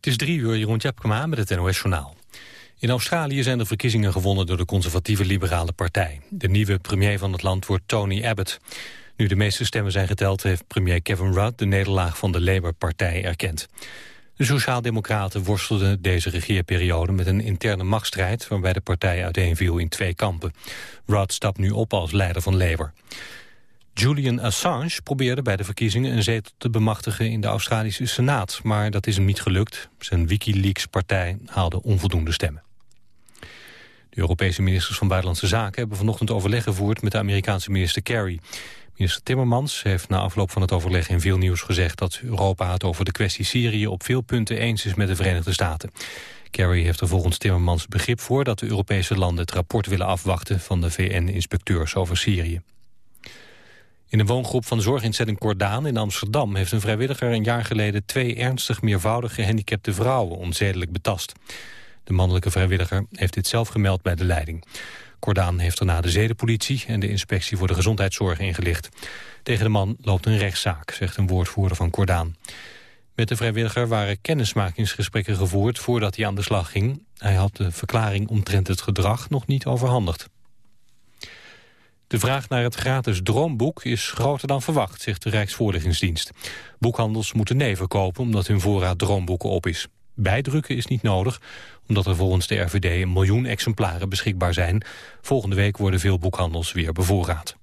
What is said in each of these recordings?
Het is drie uur, Jeroen Tjepkema met het NOS-journaal. In Australië zijn de verkiezingen gewonnen door de conservatieve liberale partij. De nieuwe premier van het land wordt Tony Abbott. Nu de meeste stemmen zijn geteld heeft premier Kevin Rudd de nederlaag van de Labour-partij erkend. De Sociaaldemocraten worstelden deze regeerperiode met een interne machtsstrijd waarbij de partij uiteenviel in twee kampen. Rudd stapt nu op als leider van Labour. Julian Assange probeerde bij de verkiezingen een zetel te bemachtigen in de Australische Senaat, maar dat is hem niet gelukt. Zijn Wikileaks-partij haalde onvoldoende stemmen. De Europese ministers van Buitenlandse Zaken hebben vanochtend overleg gevoerd met de Amerikaanse minister Kerry. Minister Timmermans heeft na afloop van het overleg in veel nieuws gezegd dat Europa het over de kwestie Syrië op veel punten eens is met de Verenigde Staten. Kerry heeft er volgens Timmermans begrip voor dat de Europese landen het rapport willen afwachten van de VN-inspecteurs over Syrië. In een woongroep van zorginstelling Cordaan in Amsterdam... heeft een vrijwilliger een jaar geleden twee ernstig meervoudig gehandicapte vrouwen onzedelijk betast. De mannelijke vrijwilliger heeft dit zelf gemeld bij de leiding. Cordaan heeft daarna de zedenpolitie en de inspectie voor de gezondheidszorg ingelicht. Tegen de man loopt een rechtszaak, zegt een woordvoerder van Cordaan. Met de vrijwilliger waren kennismakingsgesprekken gevoerd voordat hij aan de slag ging. Hij had de verklaring omtrent het gedrag nog niet overhandigd. De vraag naar het gratis droomboek is groter dan verwacht, zegt de Rijksvoorlichtingsdienst. Boekhandels moeten nee verkopen omdat hun voorraad droomboeken op is. Bijdrukken is niet nodig, omdat er volgens de RVD een miljoen exemplaren beschikbaar zijn. Volgende week worden veel boekhandels weer bevoorraad.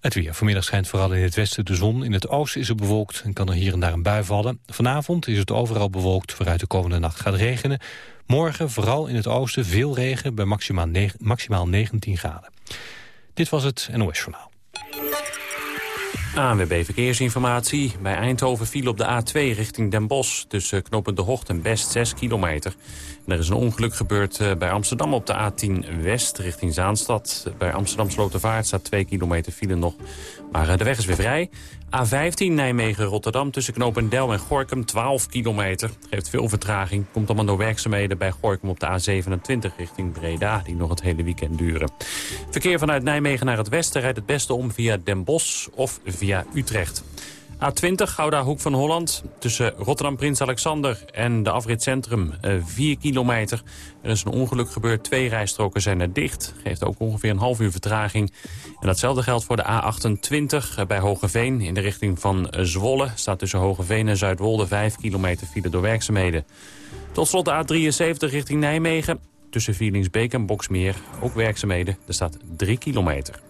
Het weer. Vanmiddag schijnt vooral in het westen de zon. In het oosten is het bewolkt en kan er hier en daar een bui vallen. Vanavond is het overal bewolkt. Vooruit de komende nacht gaat regenen. Morgen vooral in het oosten veel regen bij maximaal 19 graden. Dit was het NOS Journaal. ANWB Verkeersinformatie. Bij Eindhoven viel op de A2 richting Den Bosch... tussen knooppunt De Hocht en Best 6 kilometer. er is een ongeluk gebeurd eh, bij Amsterdam op de A10 West richting Zaanstad. Bij Amsterdam Slotervaart staat 2 kilometer file nog. Maar eh, de weg is weer vrij. A15 Nijmegen-Rotterdam tussen Knopendel en Gorkum 12 kilometer. Geeft veel vertraging. Komt allemaal door werkzaamheden bij Gorkum op de A27 richting Breda... die nog het hele weekend duren. Verkeer vanuit Nijmegen naar het westen rijdt het beste om via Den Bosch of via Utrecht. A20 Gouda Hoek van Holland tussen Rotterdam Prins Alexander en de afrit Centrum 4 eh, kilometer. Er is een ongeluk gebeurd, twee rijstroken zijn er dicht. Geeft ook ongeveer een half uur vertraging. En datzelfde geldt voor de A28 eh, bij Hogeveen in de richting van eh, Zwolle. Staat tussen Hogeveen en Zuidwolde 5 kilometer file door werkzaamheden. Tot slot de A73 richting Nijmegen. Tussen Vierlingsbeek en Boksmeer ook werkzaamheden. Er staat 3 kilometer.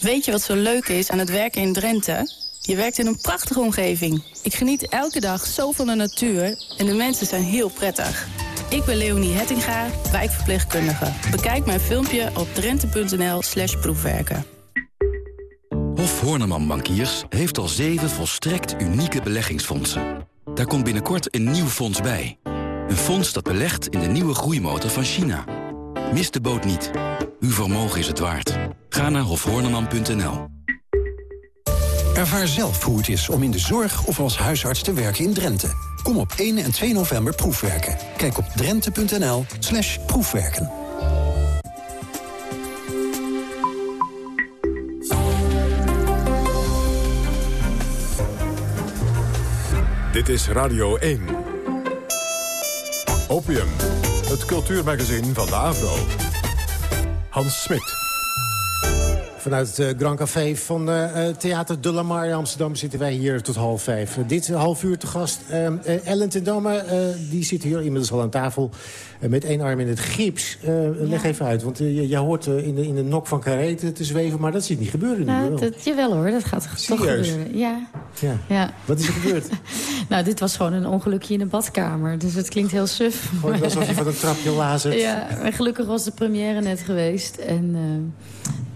Weet je wat zo leuk is aan het werken in Drenthe? Je werkt in een prachtige omgeving. Ik geniet elke dag zo van de natuur en de mensen zijn heel prettig. Ik ben Leonie Hettinga, wijkverpleegkundige. Bekijk mijn filmpje op drenthe.nl slash proefwerken. Hof Horneman Bankiers heeft al zeven volstrekt unieke beleggingsfondsen. Daar komt binnenkort een nieuw fonds bij. Een fonds dat belegt in de nieuwe groeimotor van China. Mis de boot niet. Uw vermogen is het waard. Ga naar hofhoorneman.nl. Ervaar zelf hoe het is om in de zorg of als huisarts te werken in Drenthe. Kom op 1 en 2 november proefwerken. Kijk op drenthe.nl slash proefwerken. Dit is Radio 1. Opium, het cultuurmagazin van de AVRO. Hans Smit. Vanuit het uh, Grand Café van uh, Theater de Lamar in Amsterdam zitten wij hier tot half vijf. dit half uur te gast. Ellen ten Damme, die zit hier inmiddels al aan tafel. met één arm in het gips. Leg even uit, want jij hoort in, de, in de nok van Carré te, zweven... maar dat ziet niet gebeuren nou, nu. Dat, jawel hoor, dat gaat toch gebeuren. Ja. Ja. ja. Wat is er gebeurd? nou, dit was gewoon een ongelukje in de badkamer. Dus het klinkt heel suf. Gewoon alsof je van een trapje lazert. Ja, gelukkig was de première net geweest. En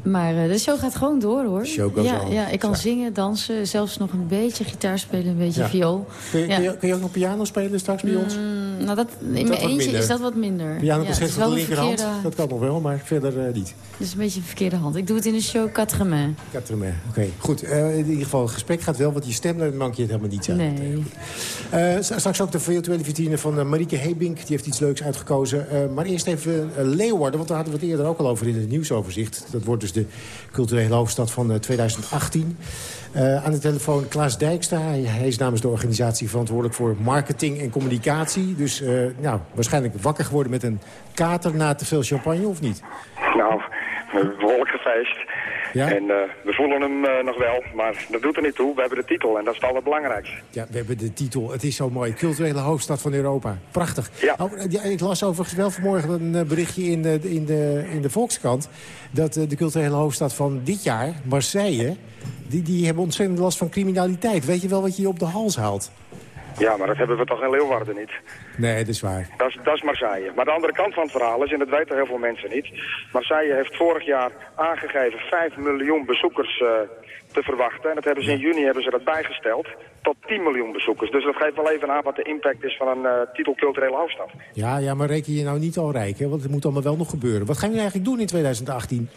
Maar uh, de show gaat gewoon door, hoor. show ja, on. ja, ik kan zingen, dansen, zelfs nog een beetje gitaar spelen, een beetje Ja. viool. Kun je, kun, je, kun je ook nog piano spelen straks bij ons? Mm, nou, dat, in Dat mijn eentje minder. is dat wat minder. Piano ja, het concert is voor de linkerhand, verkeerde, dat kan nog wel, maar verder eh, niet. dat is een beetje een verkeerde hand. Ik doe het in de show Quatre Mains. Quatre-mains. Oké, goed. Eh, in ieder geval, het gesprek gaat wel, want je stem, daar mank je het helemaal niet aan. Nee. Eh, straks ook de virtuele vitrine van Marieke Hebink. Die heeft iets leuks uitgekozen. Maar eerst even Leeuwarden, want daar hadden we het eerder ook al over in het nieuwsoverzicht. Dat wordt dus de culturele hoofdstad van eh, 2018. Eh, aan de telefoon Klaas Dijkstra. Hij, is namens de organisatie verantwoordelijk voor marketing en communicatie. Dus eh, nou, waarschijnlijk wakker geworden met een kater na te veel champagne, of niet? Nou, een behoorlijk gefeest. Ja? En eh, we voelen hem eh, nog wel, maar dat doet er niet toe. We hebben de titel en dat is het allerbelangrijkste. Ja, we hebben de titel. Het is zo mooi. Culturele hoofdstad van Europa. Prachtig. Ja. Oh, eh, ja, ik las overigens wel vanmorgen een berichtje in de, in de, in de Volkskrant... dat de culturele hoofdstad van dit jaar, Marseille... Die, die hebben ontzettend last van criminaliteit. Weet je wel wat je op de hals haalt? Ja, maar dat hebben we toch in Leeuwarden niet. Nee, dat is waar. Dat is, dat is Marseille. Maar de andere kant van het verhaal is, en dat weten heel veel mensen niet... Marseille heeft vorig jaar aangegeven 5 miljoen bezoekers eh, te verwachten. En dat hebben ze in juni hebben ze dat bijgesteld tot 10 miljoen bezoekers. Dus dat geeft wel even aan wat de impact is van een eh, titel culturele hoofdstad. Ja, ja, maar reken je nou niet al rijk, hè? Want het moet allemaal wel nog gebeuren. Wat gaan jullie eigenlijk doen in 2018?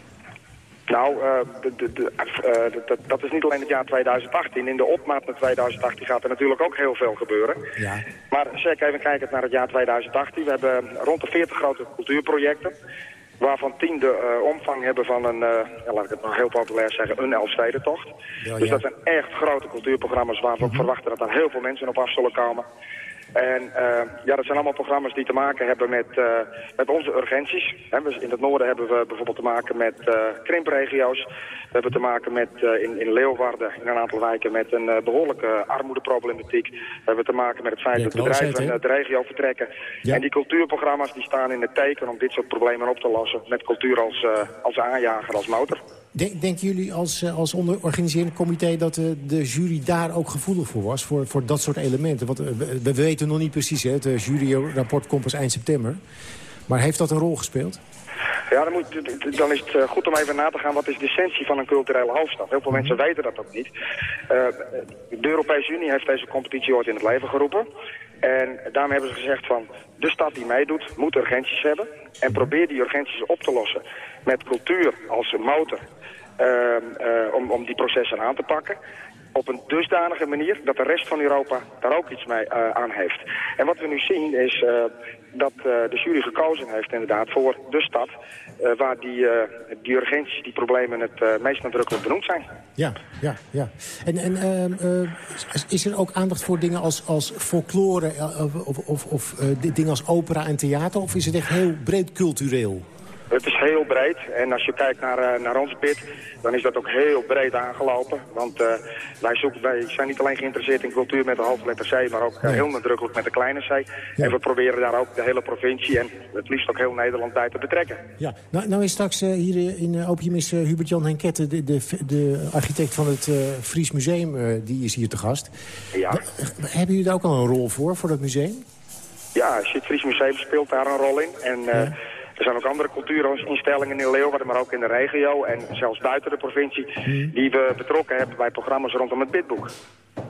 Nou, eh, de, de, eh, dat- dat, is niet alleen het jaar 2018. In de opmaat naar 2018 gaat er natuurlijk ook heel veel gebeuren. Ja. Maar zeker even kijkend naar het jaar 2018. We hebben rond de 40 grote cultuurprojecten. Waarvan 10 de eh, omvang hebben van een, ja, laat ik het maar heel populair zeggen, een Elfstedentocht. Ja, Dus dat zijn echt grote cultuurprogramma's waar we ook verwachten dat er heel veel mensen op af zullen komen. En eh, ja, dat zijn allemaal programma's die te maken hebben met, eh, met onze urgenties. In het noorden hebben we bijvoorbeeld te maken met eh, krimpregio's. We hebben te maken met, in, in Leeuwarden, in een aantal wijken, met een eh, behoorlijke armoedeproblematiek. We hebben te maken met het feit dat bedrijven eh, de regio vertrekken. Ja. En die cultuurprogramma's die staan in het teken om dit soort problemen op te lossen. Met cultuur als, als aanjager, als motor. Denk, denken jullie als, eh, als onder- organiserend comité dat de jury daar ook gevoelig voor was? Voor, voor dat soort elementen? Want eh, we, we weten nog niet precies, hè? het eh, juryrapport komt pas eind september. Maar heeft dat een rol gespeeld? Ja, dan, moet, dan is het goed om even na te gaan wat is de essentie van een culturele hoofdstad. Heel veel mensen weten dat ook niet. De Europese Unie heeft deze competitie ooit in het leven geroepen. En daarmee hebben ze gezegd van de stad die meedoet moet urgenties hebben. En probeer die urgenties op te lossen met cultuur als motor. om, om die processen aan te pakken. Op een dusdanige manier dat de rest van Europa daar ook iets mee eh, aan heeft. En wat we nu zien is eh, dat eh, de jury gekozen heeft inderdaad voor de stad... waar die, die urgenties, die problemen het meest nadrukkelijk benoemd zijn. Ja, ja, ja. En, en ehm, eh, is- er ook aandacht voor dingen als, als folklore of, of, of, of di- dingen als opera en theater? Of is het echt heel breed cultureel? Het is heel breed en als je kijkt naar, eh, naar ons bid, dan is dat ook heel breed aangelopen. Want eh, wij, zoeken, wij zijn niet alleen geïnteresseerd in cultuur met de hoofdletter C, maar ook eh, Nee. heel nadrukkelijk met de kleine C. Ja. En we proberen daar ook de hele provincie en het liefst ook heel Nederland bij te betrekken. Ja. Nou, nou is straks hier in Opium is Hubert-Jan Henkette, de, de, de architect van het Fries Museum, die is hier te gast. Ja. Hebben jullie daar ook al een rol voor, voor dat museum? Ja, het Fries Museum speelt daar een rol in. En er zijn ook andere cultuurinstellingen in Leeuwarden, maar ook in de regio en zelfs buiten de provincie, die we betrokken hebben bij programma's rondom het bidboek.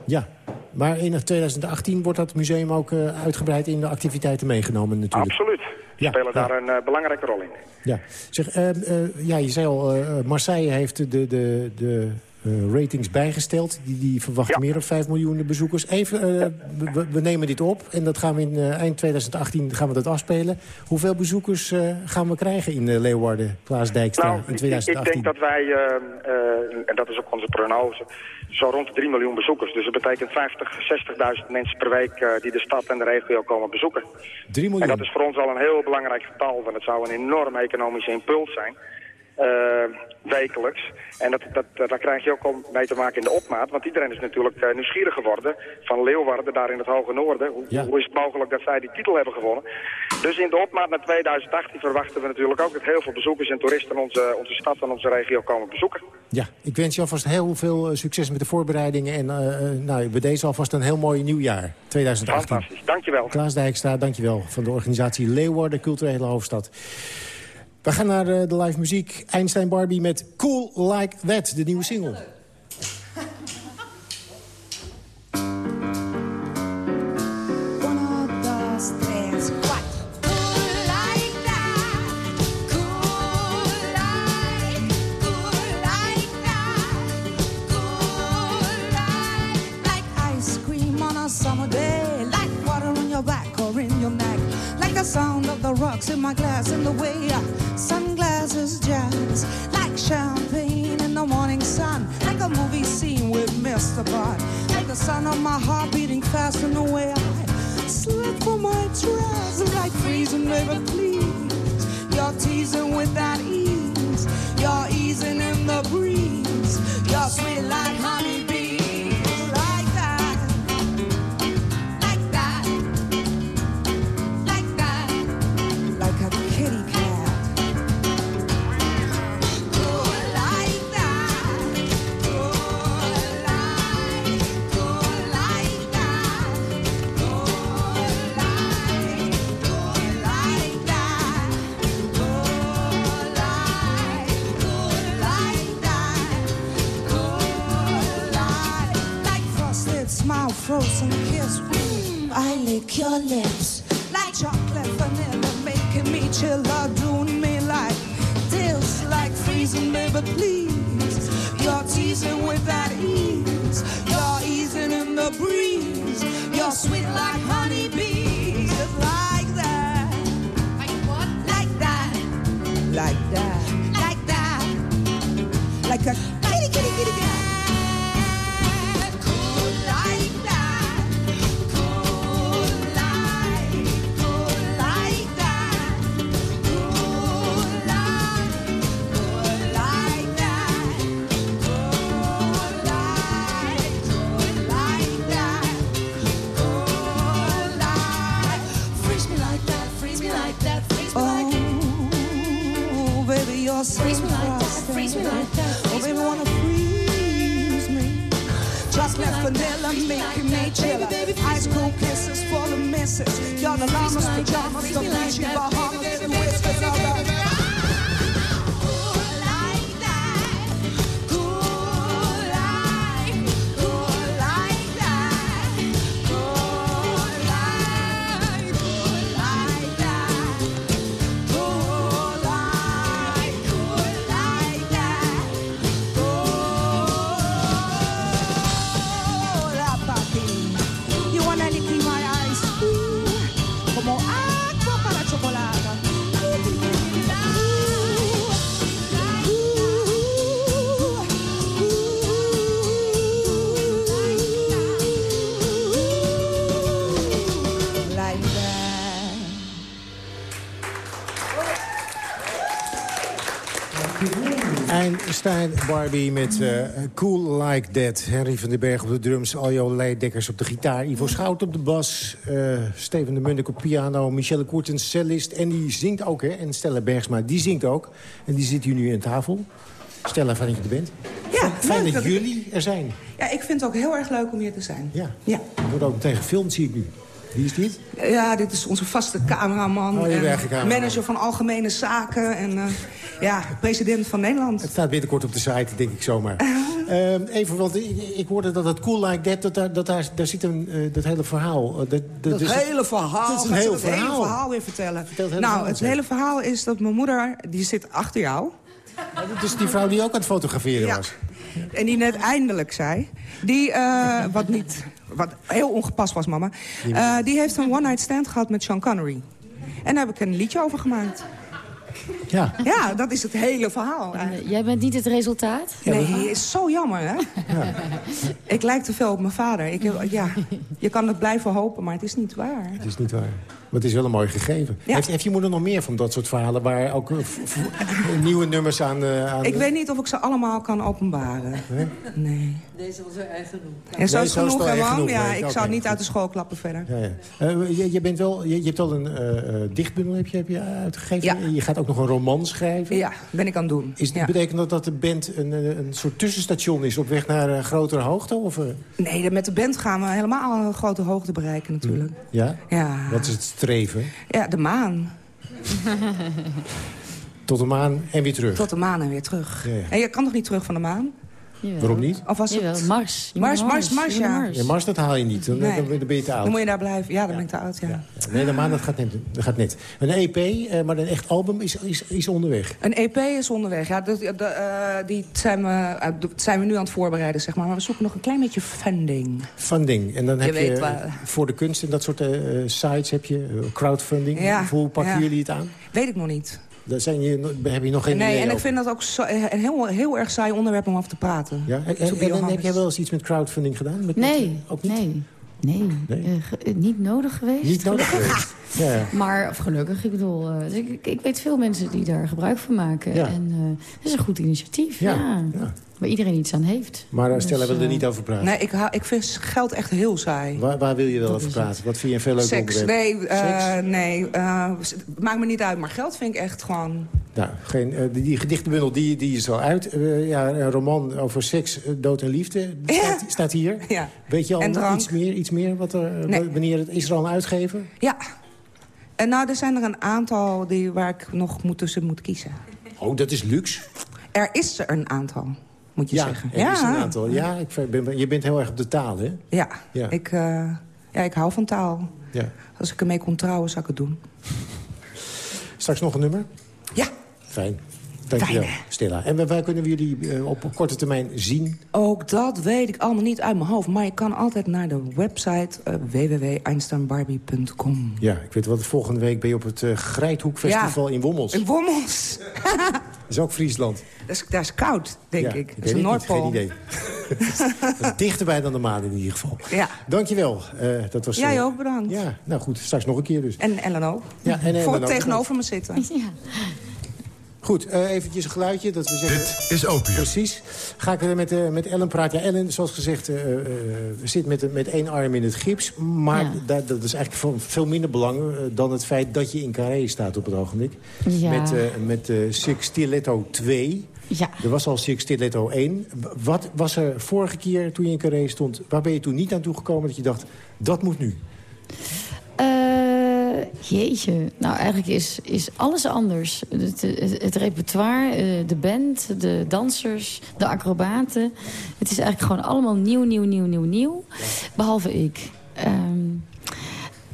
Ja. Maar in 2018 wordt dat museum ook eh, uitgebreid in de activiteiten meegenomen natuurlijk. Absoluut. Ja, spelen ja. daar een eh, belangrijke rol in. Ja, zeg, eh, eh, ja je zei al, Marseille heeft de, de, de eh, ratings bijgesteld. Die, die verwachten Ja. meer dan 5 miljoen bezoekers. Even, eh, we, we nemen dit op en dat gaan we in eh, eind 2018 gaan we dat afspelen. Hoeveel bezoekers gaan we krijgen in Leeuwarden, Klaas Dijkstra, Nou, in ik- ik, 2018? denk dat wij, en dat is ook onze prognose, zo rond de 3 miljoen bezoekers. Dus dat betekent 50, 60.000 mensen per week die de stad en de regio komen bezoeken. 3 En miljoen. dat is voor ons al een heel belangrijk getal, want het zou een enorme economische impuls zijn. Eh, wekelijks. En dat, dat, daar krijg je ook al mee te maken in de opmaat. Want iedereen is natuurlijk eh, nieuwsgierig geworden van Leeuwarden, daar in het hoge noorden. Hoe, Ja. hoe is het mogelijk dat zij die titel hebben gewonnen? Dus in de opmaat naar 2018 verwachten we natuurlijk ook dat heel veel bezoekers en toeristen onze, onze stad en onze regio komen bezoeken. Ja, ik wens je alvast heel veel eh, succes met de voorbereidingen. En eh, nou, bij deze alvast een heel mooi nieuwjaar, 2018. Fantastisch, dankjewel. Klaas Dijkstra, dankjewel, van de organisatie Leeuwarden Culturele Hoofdstad. We gaan naar de live muziek. Einstein Barbie met Cool Like That, de nieuwe single. Sound of the rocks in my glass and the way sunglasses jazz. Like champagne in the morning sun like a movie scene with Mr. Bond like the sound of my heart beating fast in the way I slip for my dress like freezing baby please. You're teasing with that ease. You're easing in the breeze. You're sweet like honey frozen kiss. I lick your lips like chocolate vanilla, making me chill or doing me like this, like freezing. But please, you're teasing with that ease. You're easing in the breeze. You're sweet like honeybees, like that. Like what? Like that. Like that. Vanilla, making me chill. Ice cold kisses for the misses. Y'all the llamas, pajamas, the Fiji Bahamas, the whiskers, all the. Einstein Barbie met uh, Cool Like That. Henry van den Berg op de drums, Aljo Leidekkers op de gitaar... Ivo Schout op de bas, uh, Steven de Munnik op piano... Michelle Koertens, cellist. En die zingt ook, hè. En Stella Bergsma, die zingt ook. En die zit hier nu aan tafel. Stella, fijn dat je er bent. Ja, fijn dat, jullie er zijn. Ja, ik vind het ook heel erg leuk om hier te zijn. Ja, ja. Wordt ook meteen gefilmd, zie ik nu. Wie is dit? Ja, dit is onze vaste cameraman. Oh, en manager van Algemene Zaken. En uh, ja, president van Nederland. Het staat binnenkort op de site, denk ik zomaar. Uh, even, want ik, ik, hoorde dat het Cool Like That, dat, daar, dat daar, daar zit een, uh, dat hele verhaal. dat, dat, dat dus hele verhaal. Dat is een heel het verhaal. hele verhaal weer vertellen. Het nou, het hele verhaal is dat mijn moeder, die zit achter jou. Dus die vrouw die ook aan het fotograferen ja. was. En die net eindelijk zei. Die, uh, wat niet wat heel ongepast was, mama. Uh, die heeft een one-night stand gehad met Sean Connery. En daar heb ik een liedje over gemaakt. Ja. ja, dat is het hele verhaal. En, jij bent niet het resultaat? Nee, is zo jammer, hè? Ja. Ik lijk te veel op mijn vader. Ik, ja, je kan het blijven hopen, maar het is niet waar. Het is niet waar. Maar het is wel een mooi gegeven. Heeft, heeft, je moeder nog meer van dat soort verhalen... waar ook nieuwe nummers aan, uh, aan... Ik weet niet of ik ze allemaal kan openbaren. Nee? nee. Deze was er erg genoeg. En zo is genoeg, man? Ja, ik zou niet uit de school klappen verder. Ja, ja. Uh, je, je, bent wel, je, je hebt al een uh, dichtbundel heb je, heb je uitgegeven. Ja. Je gaat ook nog een roman schrijven. Ja, ben ik aan het doen. Is, ja. Betekent dat dat de band een, een soort tussenstation is... op weg naar een grotere hoogte? Of, Nee, met de band gaan we helemaal een grote hoogte bereiken natuurlijk. Ja? Ja. Wat is het streven? Ja, de maan. Tot de maan en weer terug. Tot de maan en weer terug. Ja, ja. En je kan toch niet terug van de maan? Jawel. Waarom niet? Of was het... Mars. Mars, Mars, Mars, ja. Mars. Ja, Mars, dat haal je niet. Dan, Nee. dan, dan ben je te oud. Dan moet je daar blijven. Ja, dan ben ik te oud, ja. Ja. Nee, de maan, dat gaat net. Dat gaat net. Een EP, eh, maar een echt album is, is, is onderweg. Een EP is onderweg. Ja, dat, eh, die zijn we, eh, dat zijn we nu aan het voorbereiden, zeg maar. Maar we zoeken nog een klein beetje funding. Funding. En dan Je heb je voor de kunst en dat soort eh, sites heb je crowdfunding. Ja, Hoe pakken ja. jullie het aan? Weet ik nog niet. Daar zijn je, heb je nog geen nee, idee en ik vind dat ook zo, eh, een heel, heel erg saai onderwerp om over te praten. Ja? En, heb jij wel eens iets met crowdfunding gedaan? Met, Nee, met- ook niet? nee. Nee, Nee? Eh, eh, niet nodig geweest. Niet nodig geweest. Ja, ja. Maar, of gelukkig, ik bedoel, eh, dus ik, ik- weet veel mensen die daar gebruik van maken. Ja. En eh, het is een goed initiatief, Ja, ja. ja. Waar iedereen iets aan heeft. Maar Dus, Stella wil er eh, niet over praten. Nee, ik, ik vind geld echt heel saai. Waar, waar wil je wel Dat over praten? Wat vind je een veel leuker Seks, onderwerp? nee, eh, Seks? nee eh, maakt me niet uit. Maar geld vind ik echt gewoon... Nou, geen, die, die gedichtenbundel die, die is al uit. Ja, een roman over seks, dood en liefde Ja. staat, staat hier. Ja. Weet je al iets meer? Iets meer wat er, Nee. wanneer het, is er al een uitgever? Ja. En nou, er zijn er een aantal die, waar ik nog moet, tussen moet kiezen. Oh, dat is luxe. Er is er een aantal, moet je ja, zeggen. is een aantal. Ja, ik ben, je bent heel erg op de taal, hè? Ja, Ja. Ik, eh, ja, ik hou van taal. Ja. Als ik ermee kon trouwen, zou ik het doen. Straks nog een nummer? Ja. Fijn. Dankjewel, Fijn? Stella. En waar kunnen we jullie eh, op korte termijn zien? Ook dat weet ik allemaal niet uit mijn hoofd. Maar je kan altijd naar de website uh, www.einsteinbarbie.com. Ja, ik weet wat. Volgende week ben je op het uh, Grijthoek Festival in Wommels. In Wommels. Dat is ook Friesland. Dat is, dat is koud, denk ja, ik. Dat is een Noordpool. Niet, geen idee. dat is dichterbij dan de maan in ieder geval. Ja. Dankjewel. Uh, dat was, Jij uh, ook, bedankt. Ja, nou goed, straks nog een keer dus. En Ellen ook. Ja, en Ellen Voor ook. tegenover me zitten. Ja. Goed, uh, eventjes een geluidje. Dat we zeggen, Dit is opium. Precies. Ga ik met, uh, met Ellen praten. Ja, Ellen, zoals gezegd, uh, zit met, met één arm in het gips. Maar Ja. dat, dat is eigenlijk van veel minder belang dan het feit dat je in Carré staat op het ogenblik. Ja. Met, met Six Stiletto 2. Ja. Er was al Six Stiletto 1. Wat was er vorige keer toen je in Carré stond... waar ben je toen niet aan toegekomen dat je dacht, dat moet nu? Jeetje, nou eigenlijk is, is alles anders. Het, het, repertoire, de band, de dansers, de acrobaten. Het is eigenlijk gewoon allemaal nieuw, nieuw, nieuw, nieuw, nieuw. Behalve ik. Um,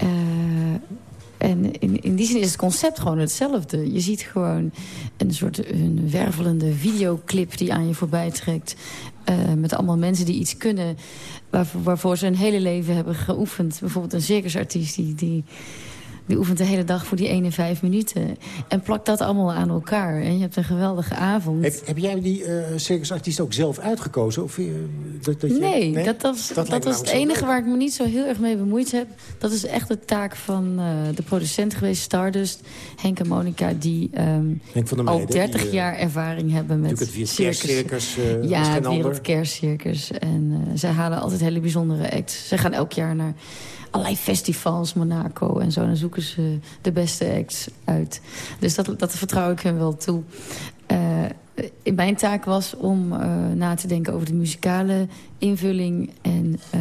uh, en in, in die zin is het concept gewoon hetzelfde. Je ziet gewoon een soort een wervelende videoclip die aan je voorbij trekt. Uh, met allemaal mensen die iets kunnen waarvoor, waarvoor ze hun hele leven hebben geoefend. Bijvoorbeeld een circusartiest die, die, die oefent de hele dag voor die 1 en 5 minuten. En plakt dat allemaal aan elkaar. En je hebt een geweldige avond. Heb, heb jij die uh, circusartiest ook zelf uitgekozen? Of, uh, dat, dat je, nee, nee, dat, was, dat, dat was het enige waar ik me niet zo heel erg mee bemoeid heb. Dat is echt de taak van uh, de producent geweest, Stardust. Henk en Monica, die um, Henk van der al Meijden, 30 die, jaar ervaring hebben met het circus. circus ja, het wereldkerstcircus. En zij halen altijd hele bijzondere acts. Zij gaan elk jaar naar allerlei festivals, Monaco en zo. Dan zoeken ze de beste acts uit. Dus dat, dat vertrouw ik hen wel toe. Uh, mijn taak was om uh, na te denken over de muzikale invulling. En uh,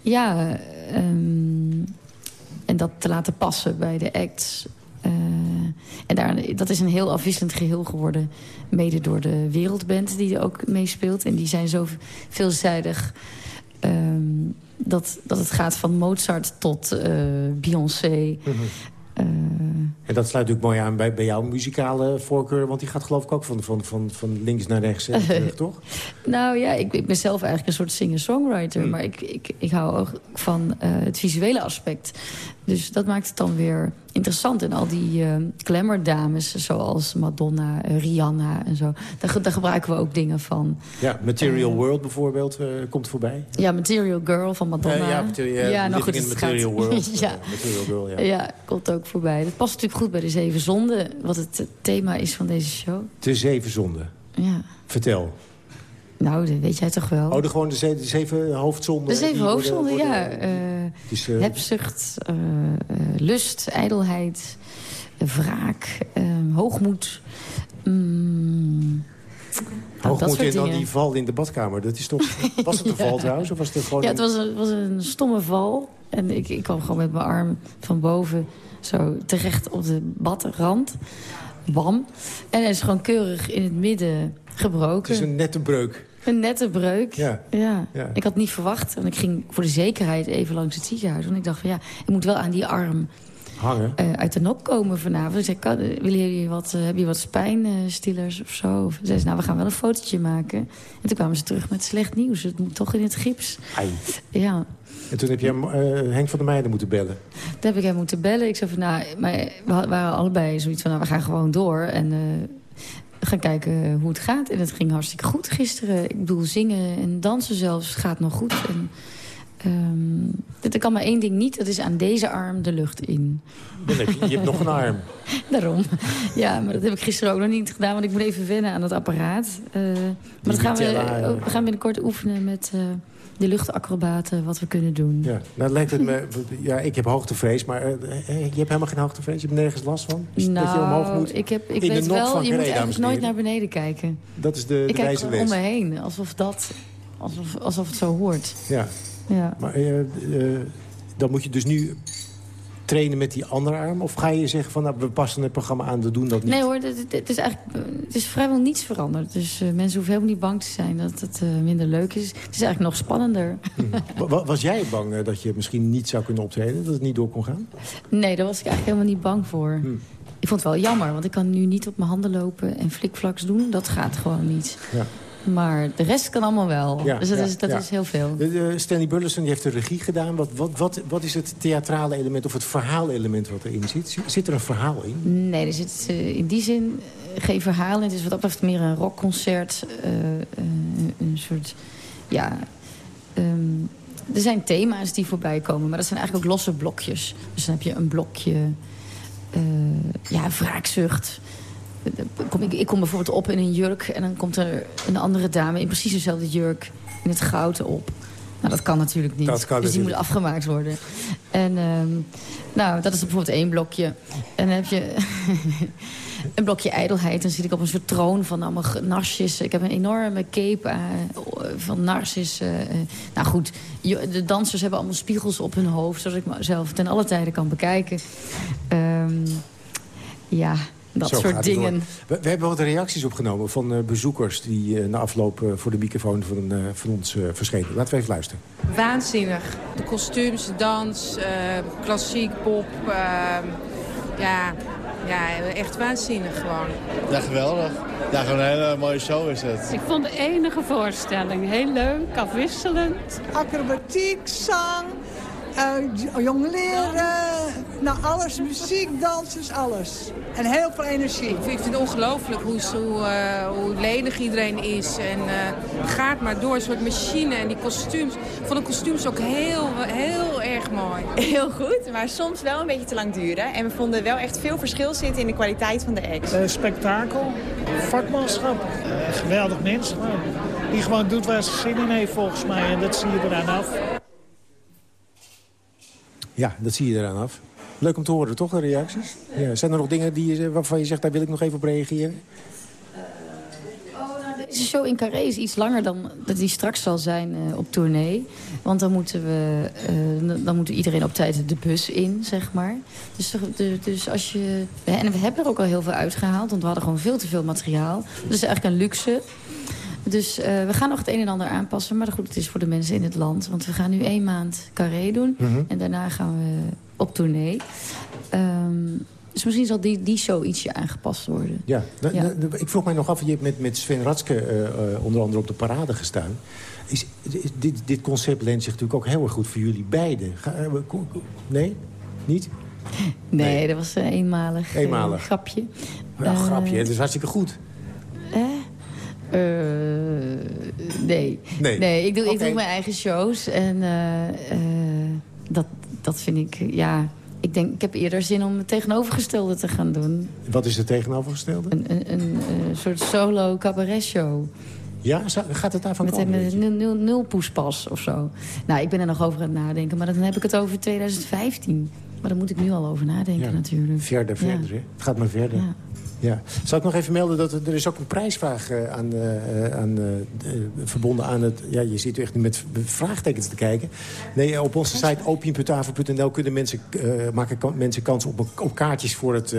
ja, um, en dat te laten passen bij de acts. En daar, dat is een heel afwisselend geheel geworden. Mede door de wereldband die er ook meespeelt. En die zijn zo veelzijdig... Um, dat, dat het gaat van Mozart tot uh, Beyoncé. Mm -hmm. uh, en dat sluit natuurlijk mooi aan bij, bij jouw muzikale voorkeur. Want die gaat geloof ik ook van, van, van, van links naar rechts en terug, toch? Nou ja, ik, ik ben zelf eigenlijk een soort singer-songwriter. Mm. Maar ik, ik, ik hou ook van uh, het visuele aspect. Dus dat maakt het dan weer interessant. En al die uh, glamour-dames, zoals Madonna, uh, Rihanna en zo... Daar, daar, gebruiken we ook dingen van. Ja, Material World bijvoorbeeld komt voorbij. Ja, Material Girl van Madonna. ja, material, ja nog goed, in Material gaat. World. ja. material Girl, ja. ja, komt ook voorbij. Dat past natuurlijk goed bij de Zeven Zonden... wat het thema is van deze show. De Zeven Zonden. Ja. Vertel. Nou, dat weet jij toch wel. Oh, de, gewoon de, zeven, de zeven hoofdzonden? De zeven hoofdzonden, worden, ja. worden, dus, hebzucht, uh, lust, ijdelheid, wraak, hoogmoed. Mm, nou, hoogmoed en dan die val in de badkamer. Dat is toch, was het een ja. val trouwens? Of was het gewoon ja, het was een, was een stomme val. En ik, ik kwam gewoon met mijn arm van boven zo terecht op de badrand. bam. En hij is gewoon keurig in het midden gebroken. Het is een nette breuk. Een nette breuk. Ja. Ja. Ja. Ik had niet verwacht. En ik ging voor de zekerheid even langs het ziekenhuis. Want ik dacht van ja, ik moet wel aan die arm Hangen. eh, uit de nok komen vanavond. Ik zei, eh, willen jullie wat, hebben jullie wat spijnstillers of zo? Of zei ze, nou, we gaan wel een fotootje maken. En toen kwamen ze terug met slecht nieuws. Het moet toch in het gips. Ai. Ja, En toen heb je hem, Henk van der Meijden moeten bellen. toen heb ik hem moeten bellen. Ik zei van, nou, maar we waren allebei zoiets van, nou, we gaan gewoon door. En gaan kijken hoe het gaat. En het ging hartstikke goed gisteren. Ik bedoel, zingen en dansen zelfs gaat nog goed. En, ehm, er kan maar één ding niet, dat is aan deze arm de lucht in. Dan heb je, je hebt nog een arm. Daarom. Ja, maar dat heb ik gisteren ook nog niet gedaan, want ik moet even wennen aan het apparaat. Eh, maar dat gaan we, Vitella, eh. we gaan binnenkort oefenen met eh, de luchtacrobaten, wat we kunnen doen. Ja, nou lijkt het me... Ja, ik heb hoogtevrees, maar eh, eh, je hebt helemaal geen hoogtevrees. Je hebt nergens last van? Is het dat je omhoog moet? Nou, ik, heb, ik weet wel, je moet eigenlijk en nooit naar beneden kijken. Dat is de, de ik kijk wijze gewoon om me heen, alsof dat, alsof, alsof het zo hoort. Ja, Ja. maar eh, dan moet je dus nu trainen met die andere arm? Of ga je zeggen van, nou, we passen het programma aan, we doen dat niet? Nee hoor, het, is eigenlijk eh, het is vrijwel niets veranderd. Dus eh, mensen hoeven helemaal niet bang te zijn dat het eh, minder leuk is. Het is eigenlijk nog spannender. Wa- Was jij bang dat je misschien niet zou kunnen optreden? Dat het niet door kon gaan? Nee, daar was ik eigenlijk helemaal niet bang voor. Hm. Ik vond het wel jammer, want ik kan nu niet op mijn handen lopen en flikflaks doen. Dat gaat gewoon niet. Ja. Maar de rest kan allemaal wel. Ja, dus dat, ja, is, dat ja. is heel veel. De, de Stanley Burleson die heeft de regie gedaan. Wat, wat, wat, wat is het theatrale element of het verhaalelement wat erin zit? Zit- Zit er een verhaal in? Nee, er zit eh, in die zin eh, geen verhaal in. Het is wat dat betreft meer een rockconcert. eh, een soort, ja... ehm, er zijn thema's die voorbij komen, maar dat zijn eigenlijk ook losse blokjes. Dus dan heb je een blokje, ja, wraakzucht. Eh, Kom, ik, ik kom bijvoorbeeld op in een jurk en dan komt er een andere dame in precies dezelfde jurk in het goud op. Nou, dat kan natuurlijk niet. Dat kan dus die moet afgemaakt worden. En ehm, nou, dat is bijvoorbeeld één blokje. En dan heb je een blokje ijdelheid. Dan zit ik op een soort troon van allemaal narcissen. Ik heb een enorme cape eh, van narcissen. eh. nou goed, de dansers hebben allemaal spiegels op hun hoofd... zodat ik mezelf ten alle tijde kan bekijken. Ehm, ja, dat Zo soort dingen. We, we hebben wat reacties opgenomen van eh, bezoekers... die eh, na afloop eh, voor de microfoon van, eh, van ons eh, verschenen. Laten we even luisteren. Waanzinnig. De kostuums, de dans, eh, klassiek, pop. eh, ja, ja, echt waanzinnig gewoon. Ja, geweldig. Ja, gewoon een hele mooie show is het. Ik vond de enige voorstelling heel leuk, afwisselend. Acrobatiek, zang, uh, jongleren, nou alles, muziek, dansers, alles. En heel veel energie. Ik vind, het ongelooflijk hoe, hoe, eh, hoe lenig iedereen is. En eh, gaat maar door, een soort machine. En die kostuums, ik vond de kostuums ook heel, heel erg mooi. Heel goed, maar soms wel een beetje te lang duren. En we vonden wel echt veel verschil zitten in de kwaliteit van de act. Eh, spektakel, vakmanschap, eh, geweldig mens. Die gewoon doet waar ze zin in heeft volgens mij. En dat zie je eraan af. Ja, dat zie je eraan af. Leuk om te horen, toch, de reacties? Ja, zijn er nog dingen die, je- waarvan je zegt, daar wil ik nog even op reageren? Deze show in Carré is iets langer dan dat die straks zal zijn eh, op tournee. Want dan moeten we eh, dan moet iedereen op tijd de bus in, zeg maar. Dus, de- dus als je... En we hebben er ook al heel veel uitgehaald, want we hadden gewoon veel te veel materiaal. Dat is eigenlijk een luxe. Dus eh, we gaan nog het een en ander aanpassen. Maar goed, het is voor de mensen in het land. Want we gaan nu één maand Carré doen. Mhm. En daarna gaan we op tournee. Ehm, dus misschien zal die, die show ietsje aangepast worden. Ja, ik vroeg mij nog af, je hebt met, met Sven Ratske eh, eh, onder andere op de parade gestaan. Is, dit, dit concept leent zich natuurlijk ook heel erg goed voor jullie beiden. Ga- eh, nee? Niet? Nee, dat was een eenmalig, Eenmalig. grapje. Ja, grapje, het is hartstikke goed. Eh? Eh, nee. Nee. ik, doe, ik doe mijn eigen shows. En dat, dat vind ik, ja... Ik denk, ik heb eerder zin om het tegenovergestelde te gaan doen. Wat is het tegenovergestelde? Een, een, een, eh, soort solo cabaret show. Ja, gaat het daarvan Met, komen? met een nul, nul, nul poespas of zo. Nou, ik ben er nog over aan het nadenken. Maar dan heb ik het over 2015. Maar daar moet ik nu al over nadenken Ja, natuurlijk. Verder, verder. Het gaat maar verder. Ja. Ja. Zal ik nog even melden dat er, is ook een prijsvraag uh, aan, uh, aan, uh, verbonden aan het... Ja, je zit echt met vraagtekens te kijken. Nee, op onze site opium.avro.nl kunnen mensen, maken mensen kans op, op kaartjes voor het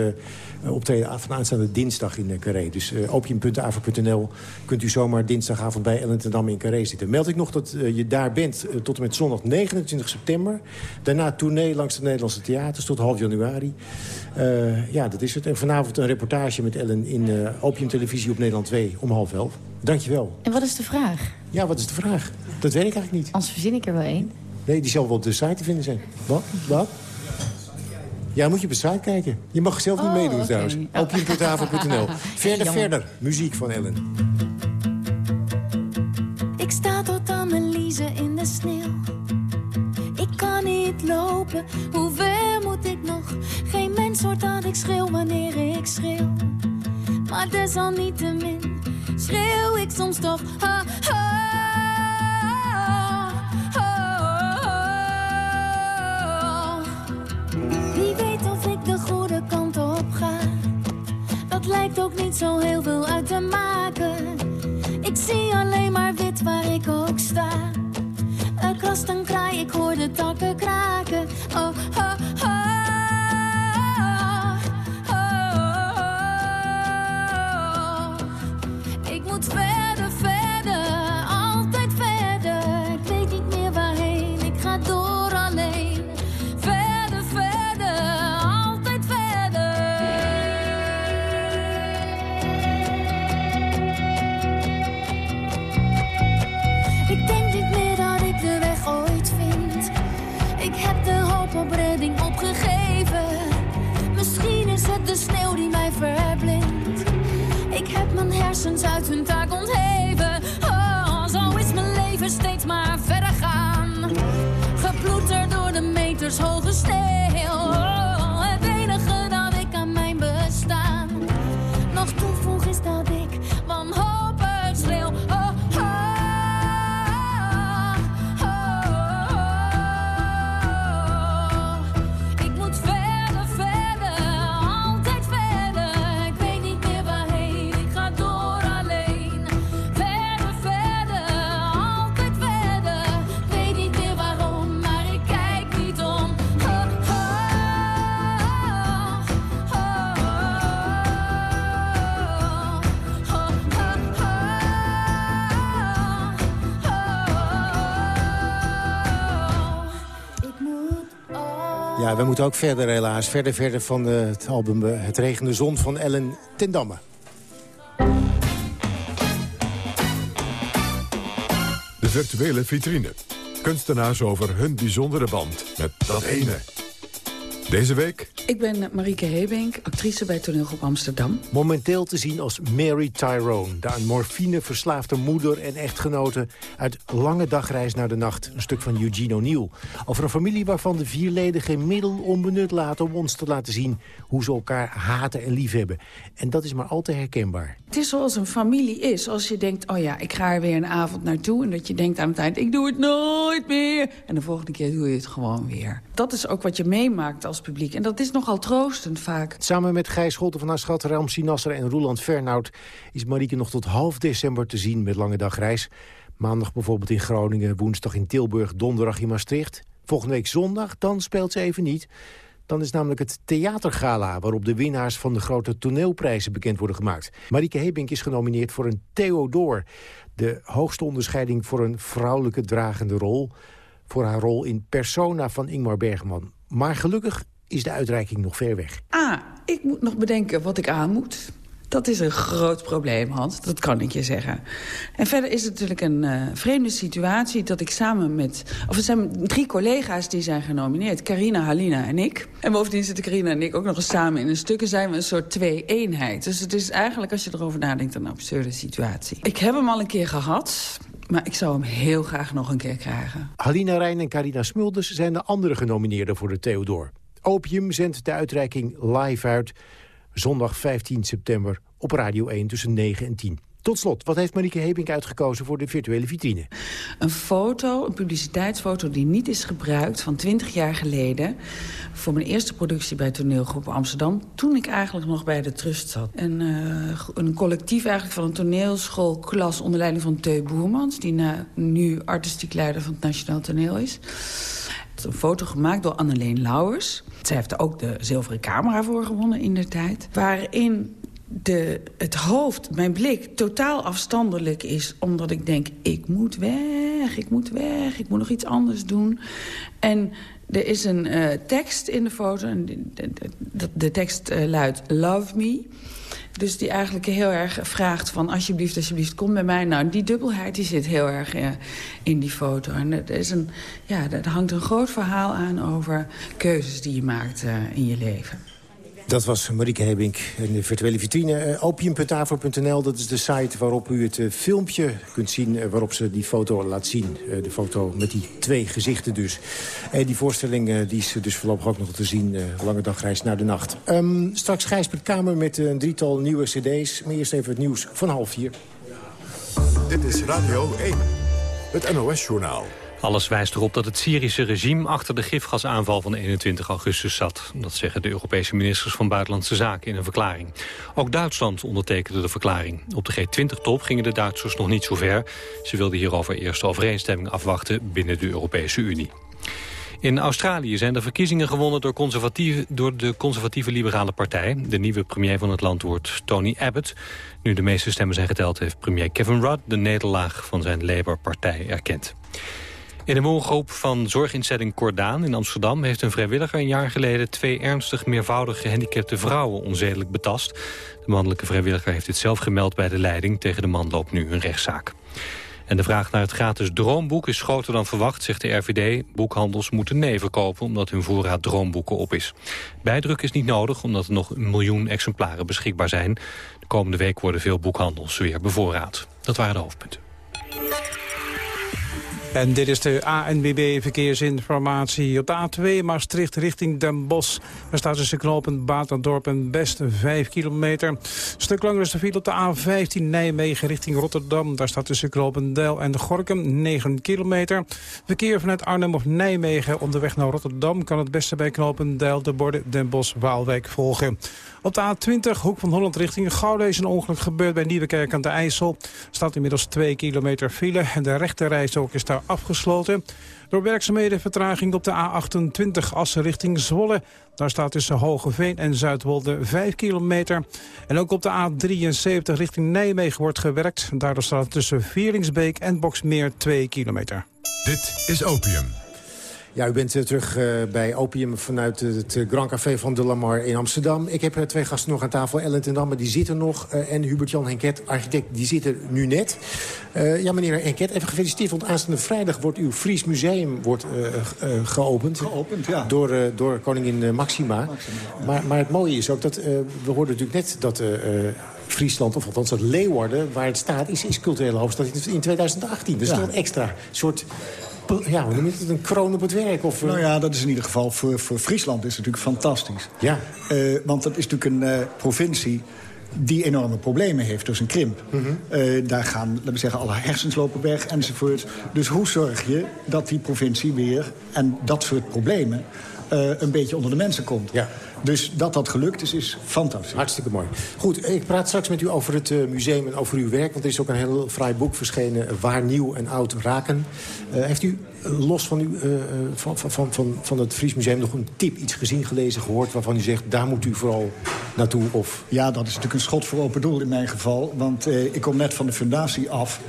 optreden van aanstaande dinsdag in Carré. Dus opium.avro.nl kunt u zomaar dinsdagavond bij Ellen in Carré zitten. Meld ik nog dat je daar bent tot en met zondag 29 september. Daarna tournee langs de Nederlandse theaters tot half januari. ja, dat is het. En vanavond een reportage met Ellen in uh, Opium Televisie op Nederland 2 om half elf. Dankjewel. En wat is de vraag? Ja, wat is de vraag? Dat weet ik eigenlijk niet. Anders verzin ik er wel één. Nee, die zal wel op de site te vinden zijn. Wat? Wat? Ja, moet je op de site kijken. Je mag zelf niet oh, meedoen okay. trouwens. Opiumportavo.nl. verder, verder. Muziek van Ellen. Ik sta tot aan mijn liezen in de sneeuw. Ik kan niet lopen, hoe ver moet ik nog? Geen mens hoort dat ik schreeuw wanneer ik schreeuw. Maar desalniettemin schreeuw ik soms toch. Ha, ha, Wie weet of ik de goede kant op ga. Dat lijkt ook niet zo heel veel uit te maken. Ik zie alleen maar wit waar ik ook sta. Er krast een kraai, ik hoor de takken kraken. Oh, oh, oh. We moeten ook verder helaas. Verder, verder van het album eh, Het regende zon van Ellen ten Damme. De virtuele vitrine. Kunstenaars over hun bijzondere band met dat ene. Deze week... Ik ben Marieke Hebink, actrice bij Toneelgroep Amsterdam. Momenteel te zien als Mary Tyrone. De aan morfine verslaafde moeder en echtgenote... uit Lange Dagreis naar de Nacht. Een stuk van Eugene O'Neill. Over een familie waarvan de vier leden geen middel onbenut laten... om ons te laten zien hoe ze elkaar haten en liefhebben. En dat is maar al te herkenbaar. Het is zoals een familie is. Als je denkt, oh ja, ik ga er weer een avond naartoe... en dat je denkt aan het eind, ik doe het nooit meer. En de volgende keer doe je het gewoon weer. Dat is ook wat je meemaakt als publiek. En dat is nogal troostend vaak. Samen met Gijs Scholten van Aschat, Ramsi Nasser en Roland Fernhout... is Marieke nog tot half december te zien met Lange Dag Reis. Maandag bijvoorbeeld in Groningen, woensdag in Tilburg, donderdag in Maastricht. Volgende week zondag, dan speelt ze even niet. Dan is namelijk het theatergala... waarop de winnaars van de grote toneelprijzen bekend worden gemaakt. Marieke Hebink is genomineerd voor een Theodor. De hoogste onderscheiding voor een vrouwelijke dragende rol. Voor haar rol in Persona van Ingmar Bergman. Maar gelukkig is de uitreiking nog ver weg. Ah, ik moet nog bedenken wat ik aan moet. Dat is een groot probleem, Hans. Dat kan ik je zeggen. En verder is het natuurlijk een uh, vreemde situatie... dat ik samen met... of er zijn drie collega's die zijn genomineerd. Carina, Halina en ik. En bovendien zitten Carina en ik ook nog eens samen in een stuk... en zijn we een soort twee-eenheid. Dus het is eigenlijk, als je erover nadenkt... een absurde situatie. Ik heb hem al een keer gehad... Maar ik zou hem heel graag nog een keer krijgen. Halina Rijn en Carina Smulders zijn de andere genomineerden voor de Theodor. Opium zendt de uitreiking live uit zondag 15 september op Radio 1 tussen 9 en 10. Tot slot, wat heeft Marieke Hebink uitgekozen voor de virtuele vitrine? Een foto, een publiciteitsfoto die niet is gebruikt van 20 jaar geleden... voor mijn eerste productie bij toneelgroep Amsterdam... toen ik eigenlijk nog bij de Trust zat. En, een collectief eigenlijk van een toneelschoolklas onder leiding van Teu Boermans... die nu artistiek leider van het Nationaal Toneel is een foto gemaakt door Anneleen Lauwers. Zij heeft er ook de zilveren camera voor gewonnen in de tijd. Waarin de, het hoofd, mijn blik, totaal afstandelijk is... omdat ik denk, ik moet weg, ik moet weg, ik moet nog iets anders doen. En er is een uh, tekst in de foto, en de, tekst uh, luidt Love Me... Dus die eigenlijk heel erg vraagt van alsjeblieft, alsjeblieft, kom bij mij. Nou, die dubbelheid die zit heel erg uh, in die foto. En er, is een, ja, er hangt een groot verhaal aan over keuzes die je maakt in je leven. Dat was Marieke Hebink in de virtuele vitrine. Uh, opium.avro.nl, dat is de site waarop u het uh, filmpje kunt zien... Uh, waarop ze die foto laat zien. de foto met die twee gezichten dus. En die voorstelling die is dus voorlopig ook nog te zien. lange dagreis naar de nacht. Um, straks Gijsbert Kamer met een drietal nieuwe cd's. Maar eerst even het nieuws van half vier. Dit is Radio 1, het NOS-journaal. Alles wijst erop dat het Syrische regime achter de gifgasaanval van 21 augustus zat. Dat zeggen de Europese ministers van Buitenlandse Zaken in een verklaring. Ook Duitsland ondertekende de verklaring. Op de G20-top gingen de Duitsers nog niet zo ver. Ze wilden hierover eerst overeenstemming afwachten binnen de Europese Unie. In Australië zijn de verkiezingen gewonnen door, door de conservatieve liberale partij. De nieuwe premier van het land wordt Tony Abbott. Nu de meeste stemmen zijn geteld heeft premier Kevin Rudd de nederlaag van zijn Labour-partij erkend. In de woongroep van zorginzetting Cordaan in Amsterdam... heeft een vrijwilliger een jaar geleden twee ernstig meervoudig gehandicapte vrouwen onzedelijk betast. De mannelijke vrijwilliger heeft dit zelf gemeld bij de leiding. Tegen de man loopt nu een rechtszaak. En de vraag naar het gratis droomboek is groter dan verwacht, zegt de RVD. Boekhandels moeten nee verkopen omdat hun voorraad droomboeken op is. Bijdruk is niet nodig omdat er nog een miljoen exemplaren beschikbaar zijn. De komende week worden veel boekhandels weer bevoorraad. Dat waren de hoofdpunten. En dit is de ANBB verkeersinformatie. Op de A2 Maastricht richting Den Bosch. Er staat tussen knopen Batendorp en Best 5 kilometer. Een stuk langer is de file op de A15 Nijmegen richting Rotterdam. Daar staat tussen knopen Deil en Gorkum 9 kilometer. Verkeer vanuit Arnhem of Nijmegen onderweg naar Rotterdam... kan het beste bij knopen Deil de borden Den Bosch-Waalwijk volgen. Op de A20, hoek van Holland richting Gouda... is een ongeluk gebeurd bij Nieuwekerk aan de IJssel. staat inmiddels 2 kilometer file en de rechterreis is daar afgesloten. Door werkzaamheden vertraging op de A28 Assen richting Zwolle. Daar staat tussen Hogeveen en Zuidwolde 5 kilometer. En ook op de A73 richting Nijmegen wordt gewerkt. Daardoor staat tussen Vieringsbeek en Boksmeer 2 kilometer. Dit is Opium. Ja, u bent uh, terug uh, bij Opium vanuit het uh, Grand Café van De Lamar in Amsterdam. Ik heb twee gasten nog aan tafel. Ellen ten Damme, die zit er nog. en Hubert-Jan Henket, architect, die zit er nu net. ja, meneer Henket, even gefeliciteerd. Want aanstaande vrijdag wordt uw Fries Museum wordt, geopend. Geopend, ja. Door, door koningin Maxima. Maxima maar, maar het mooie is ook dat... we hoorden natuurlijk net dat... Friesland, of althans dat Leeuwarden, waar het staat, is, is culturele hoofdstad in 2018. Dus ja. dat extra soort ja, hoe noem je het, een kroon op het werk? Of, Nou ja, dat is in ieder geval voor, voor Friesland is natuurlijk fantastisch. Ja. Uh, want dat is natuurlijk een uh, provincie die enorme problemen heeft, dus een krimp. Mm -hmm. uh, daar gaan, laten we zeggen, alle hersens lopen weg enzovoort. Dus hoe zorg je dat die provincie weer en dat soort problemen... een beetje onder de mensen komt. Ja. Dus dat dat gelukt is, is fantastisch. Hartstikke mooi. Goed, ik praat straks met u over het uh, museum en over uw werk. Want er is ook een heel fraai boek verschenen... Waar nieuw en oud raken. Uh, heeft u los van, u, uh, van, van, van, van het Fries Museum nog een tip, iets gezien, gelezen, gehoord... waarvan u zegt, daar moet u vooral naartoe? Of... Ja, dat is natuurlijk een schot voor open doel in mijn geval. Want ik kom net van de fundatie af,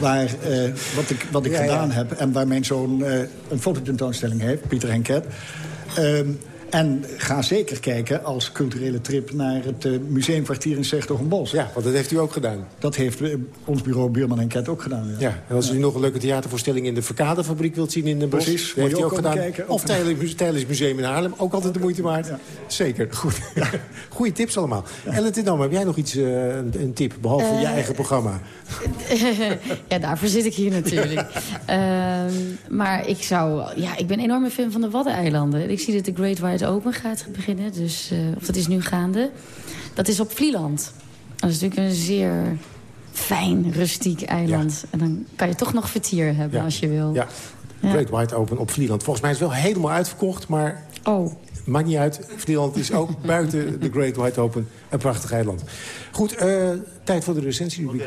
waar, wat ik, wat ik ja, gedaan ja. heb... en waar mijn zoon een fototentoonstelling heeft, Pieter Henket... Ehm, en ga zeker kijken als culturele trip naar het uh, museumkwartier in Zegtogenbos. Ja, want dat heeft u ook gedaan. Dat heeft uh, ons bureau Buurman en Ket ook gedaan. Ja. ja en als u nog een leuke theatervoorstelling in de Verkadefabriek wilt zien in de Bos... Precies, heeft u ook gedaan. Kijken, of tijdens het museum in Haarlem, ook altijd de moeite waard. Ja. Zeker, goed. Ja. Goeie tips allemaal. Ja. Ellen Tindam, heb jij nog iets, uh, een, een, tip, behalve je eigen programma? ja, daarvoor zit ik hier natuurlijk. Ehm, maar ik zou... Ja, ik ben een enorme fan van de Waddeneilanden. Ik zie dat de Great White Open gaat beginnen. Dus, uh, of dat is nu gaande. Dat is op Vlieland. Dat is natuurlijk een zeer fijn, rustiek eiland. En dan kan je toch nog vertier hebben als je wil. Ja. Great White Open op Vlieland. Volgens mij is het wel helemaal uitverkocht, maar... Oh. Maakt niet uit. Vlieland is ook buiten de Great White Open een prachtig eiland. Goed, uh, tijd voor de recensie. Okay.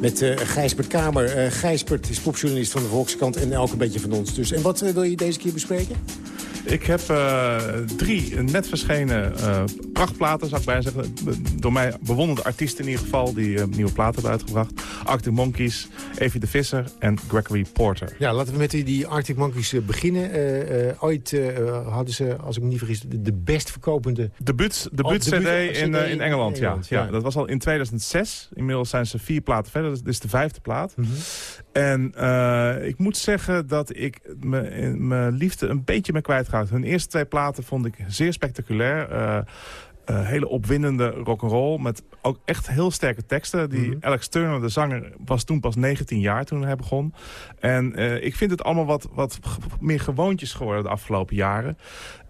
Met uh, Gijsbert Kamer. Uh, Gijsbert is popjournalist van de Volkskrant en elke beetje van ons. Dus. En wat uh, wil je deze keer bespreken? Ik heb drie net verschenen prachtplaten, zou ik bijna zeggen. Door mij bewonderde artiesten in ieder geval, die nieuwe platen hebben uitgebracht. Arctic Monkeys, Evie de Visser en Gregory Porter. Ja, laten we met die, die Arctic Monkeys beginnen. ooit hadden ze, als ik me niet vergis, de, de best verkopende... Debuut, debuut oh, CD in, in Engeland, ja. ja. ja. Dat was al in 2006. Inmiddels zijn ze vier platen verder. Dit is de vijfde plaat. Mm -hmm. En ik moet zeggen dat ik mijn liefde een beetje ben kwijtgeraakt hun eerste twee platen vond ik zeer spectaculair. Uh, uh, hele opwindende rock'n'roll met ook echt heel sterke teksten. Die mm Alex Turner, de zanger, was toen pas 19 jaar toen hij begon. En uh, ik vind het allemaal wat, wat meer gewoontjes geworden de afgelopen jaren.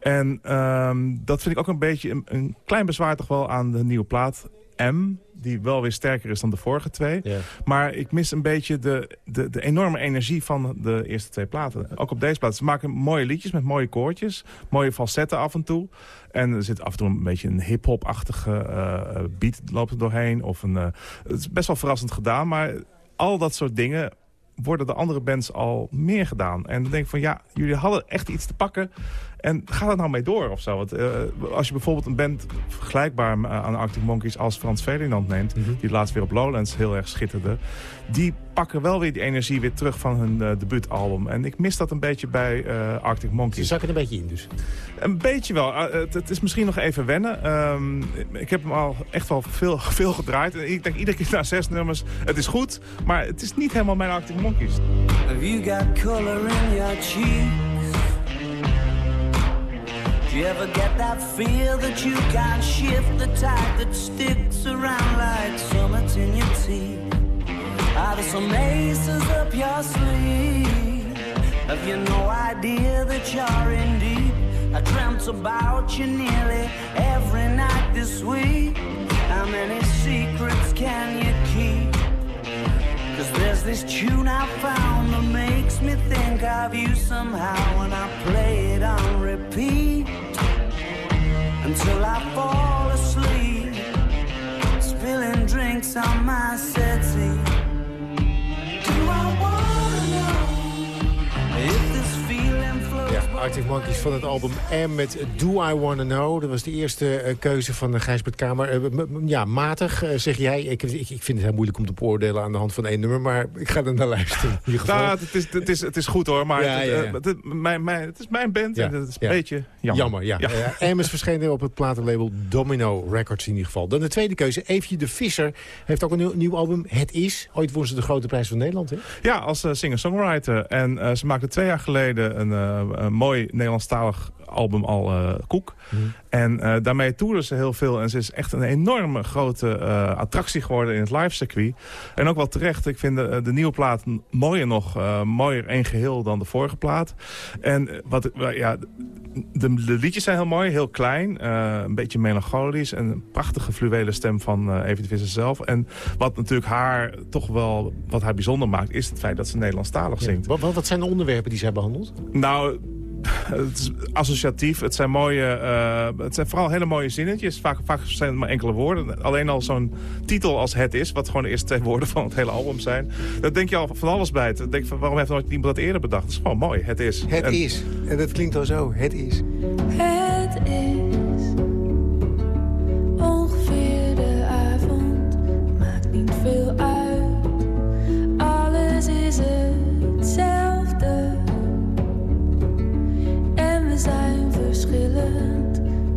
En um, dat vind ik ook een beetje een, een klein bezwaar toch wel aan de nieuwe plaat. M, die wel weer sterker is dan de vorige twee. Yeah. Maar ik mis een beetje de, de, de, enorme energie van de eerste twee platen. Ook op deze plaat. Ze maken mooie liedjes met mooie koortjes. Mooie falsetten af en toe. En er zit af en toe een beetje een hip-hop-achtige uh, beat loopt er doorheen. Of een, uh, het is best wel verrassend gedaan, maar al dat soort dingen worden de andere bands al meer gedaan. En dan denk ik van ja, jullie hadden echt iets te pakken. En ga er nou mee door of zo. Want, uh, als je bijvoorbeeld een band vergelijkbaar aan Arctic Monkeys als Frans Ferdinand neemt... Mm -hmm. die laatst weer op Lowlands heel erg schitterde... die pakken wel weer die energie weer terug van hun uh, debuutalbum. En ik mis dat een beetje bij uh, Arctic Monkeys. Ze zakken een beetje in dus? Een beetje wel. Het, het, is misschien nog even wennen. Um, ik heb hem al echt wel veel, veel gedraaid. Ik denk iedere keer na zes nummers, het is goed. Maar het is niet helemaal mijn Arctic Monkeys. Have you got color in your cheeks? You ever get that feel that you can't shift the tide that sticks around like summits in your teeth? Are there some aces up your sleeve? Have you no idea that you're in deep? I dreamt about you nearly every night this week. How many secrets can you keep? Cause there's this tune I found that makes me think of you somehow when I play it on repeat on my Arctic Monkeys van het album M met Do I Wanna Know. Dat was de eerste uh, keuze van de Gijsbert Kamer. Uh, ja, matig, zeg jij. Ik, ik, ik, vind het heel moeilijk om te beoordelen aan de hand van één nummer. Maar ik ga er naar luisteren. In ieder geval. Nou, het, is, het, is, het is goed hoor. Maar ja, ja, het, het, mijn, mijn, het is mijn band en het is een beetje jammer. Jammer, ja. M is verschenen op het platenlabel Domino Records in ieder geval. Dan de tweede keuze. Evie de Visser heeft ook een nieuw, nieuw album. Het Is. Ooit won ze de Grote Prijs van Nederland, hè? Ja, als singer-songwriter. En ze maakte twee jaar geleden een, een mooi Nederlandstalig album al uh, Koek. Mm. En uh, daarmee toerde ze heel veel. En ze is echt een enorme grote uh, attractie geworden in het live circuit. En ook wel terecht. Ik vind de, de nieuwe plaat mooier nog. mooier één geheel dan de vorige plaat. En wat, ja, de, de, liedjes zijn heel mooi. Heel klein. een beetje melancholisch. En een prachtige fluwele stem van Evie de Visser zelf. En wat natuurlijk haar toch wel wat haar bijzonder maakt... is het feit dat ze Nederlandstalig zingt. Wat, wat zijn de onderwerpen die zij behandelt? Nou, het is associatief. Het zijn, mooie, uh, het zijn vooral hele mooie zinnetjes. Vaak, vaak zijn het maar enkele woorden. Alleen al zo'n titel als Het Is, wat gewoon de eerste twee woorden van het hele album zijn. Daar denk je al van alles bij. Dan denk van, waarom heeft nooit iemand dat eerder bedacht? Het is gewoon mooi, Het Is. Het Is. En dat klinkt al zo, Het Is. Het is ongeveer de avond, maakt niet veel uit.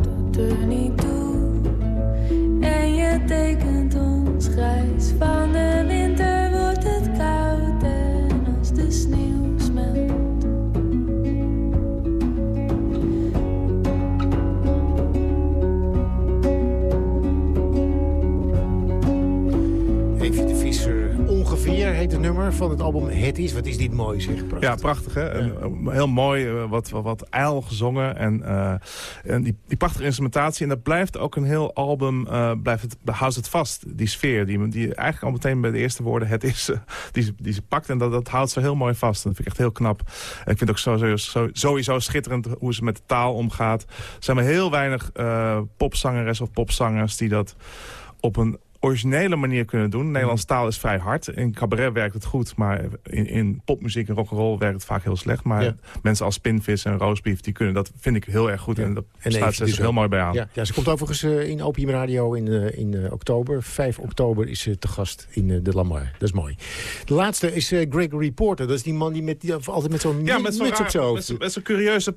Tot er niet toe. En je tekent ons grijs. Van het album Het Is. Wat is dit mooi zeg. Prachtig. Ja, prachtig hè. Heel mooi, uh, wat, wat, wat ijl gezongen. En, uh, en die, die prachtige instrumentatie. En dat blijft ook een heel album, uh, blijft het, houdt het vast. Die sfeer, die, die eigenlijk al meteen bij de eerste woorden Het Is, die, die ze pakt. En dat, dat houdt ze heel mooi vast. Dat vind ik echt heel knap. En ik vind het ook sowieso, sowieso schitterend hoe ze met de taal omgaat. Er zijn maar heel weinig popzangeres of popzangers die dat op een originele manier kunnen doen. Nederlandse taal is vrij hard. In cabaret werkt het goed, maar in, in popmuziek en rock'n'roll werkt het vaak heel slecht. Maar mensen als Spinvis en Roosbeef, die kunnen dat, vind ik heel erg goed. En dat en sluit ze dus heel mooi bij aan. Ja, ja ze komt overigens uh, in Opium Radio in, uh, in uh, oktober. 5 oktober is ze te gast in de Lamar. Dat is mooi. De laatste is Gregory Porter. Dat is die man die, met, die altijd met zo'n ja, met zo'n zo met zo'n curieuze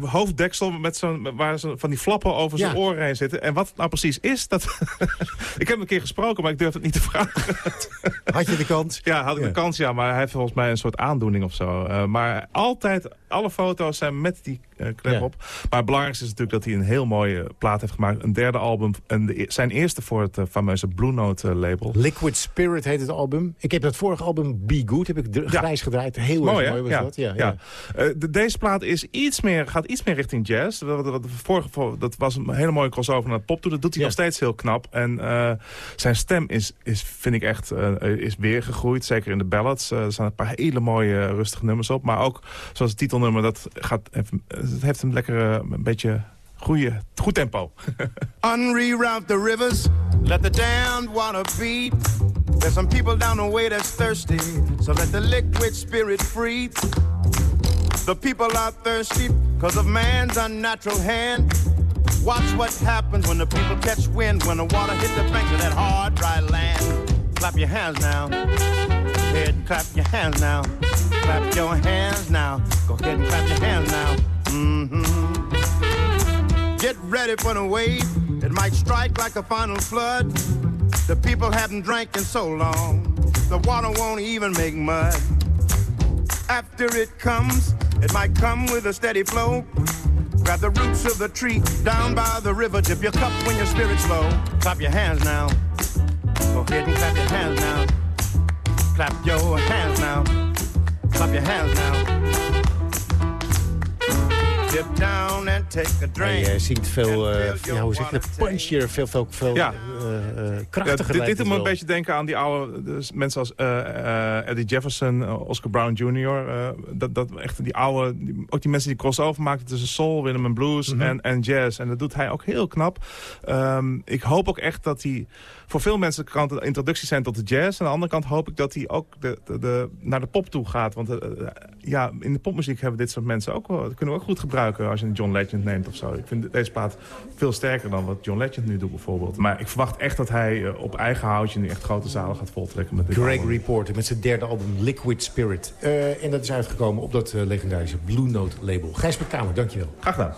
hoofddeksel met zo'n waar ze van die flappen over zijn oren heen zitten. En wat het nou precies is, dat... ik heb hem een keer gesproken, maar ik durf het niet te vragen. Had je de kans? Ja, had ik de kans, ja. Maar hij heeft volgens mij een soort aandoening of zo. Uh, maar altijd, alle foto's zijn met die uh, klep op. Maar het belangrijkste is natuurlijk dat hij een heel mooie plaat heeft gemaakt. Een derde album. En de, e-, zijn eerste voor het uh, fameuze Blue Note label. Liquid Spirit heet het album. Ik heb dat vorige album Be Good heb ik grijs gedraaid. Heel mooi, erg mooi was ja. dat. Ja, ja. De, deze plaat is iets meer, gaat iets meer richting jazz. Dat, dat, vorige, dat was een hele mooie crossover naar pop toe. Dat doet hij nog steeds heel knap. En zijn stem is, is vind ik echt, uh, is weer gegroeid. Zeker in de ballads. Uh, er staan een paar hele mooie rustige nummers op. Maar ook, zoals het titelnummer, dat gaat, het heeft een lekker een beetje goede, goed tempo. Unreroute the rivers, let the damned water beat. There's some people down the way that's thirsty, so let the liquid spirit free. The people are thirsty because of man's unnatural hand. Watch what happens when the people catch wind, when the water hit the banks of that hard, dry land. Clap your hands now. Go ahead and clap your hands now. Clap your hands now. Go ahead and clap your hands now. Mm-hmm. Get ready for the wave. It might strike like a final flood. The people haven't drank in so long. The water won't even make mud. After it comes, it might come with a steady flow. Grab the roots of the tree down by the river. Dip your cup when your spirit's low. Clap your hands now. Go ahead and clap your hands now. Clap your hands now. Clap your hands now. Hij uh, zingt veel, uh, ja, hoe zeg je dat, punchier, veel, veel, veel ja. uh, krachtiger. Ja, dit doet me een beetje denken aan die oude dus mensen als Eddie Jefferson, Oscar Brown Jr. dat, dat echt die oude, die, ook die mensen die crossover maakten tussen soul, rhythm and blues mm -hmm. en, en jazz. En dat doet hij ook heel knap. Um, ik hoop ook echt dat hij voor veel mensen kan het een introductie zijn tot de jazz. Aan de andere kant hoop ik dat hij ook de, de, de, naar de pop toe gaat. Want ja, in de popmuziek hebben dit soort mensen ook wel, kunnen we ook goed gebruiken als je een John Legend neemt of zo. Ik vind deze plaat veel sterker dan wat John Legend nu doet bijvoorbeeld. Maar ik verwacht echt dat hij op eigen houtje nu echt grote zalen gaat voltrekken. Met dit Greg Reporter met zijn derde album Liquid Spirit. Uh, en dat is uitgekomen op dat legendarische Blue Note label. Gijsbert Kamer, dankjewel. Graag gedaan.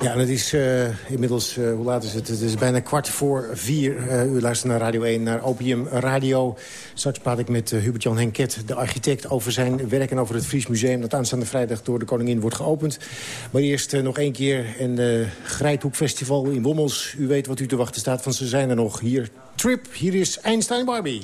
Ja, en het is uh, inmiddels, uh, hoe laat is het? Het is bijna kwart voor vier. Uh, u luistert naar Radio 1, naar Opium Radio. Straks praat ik met Hubert-Jan Henket, de architect... over zijn werk en over het Fries Museum... dat aanstaande vrijdag door de koningin wordt geopend. Maar eerst nog één keer een Grijthoek Festival in Wommels. U weet wat u te wachten staat, van ze zijn er nog. Hier, Trip, hier is Einstein Barbie.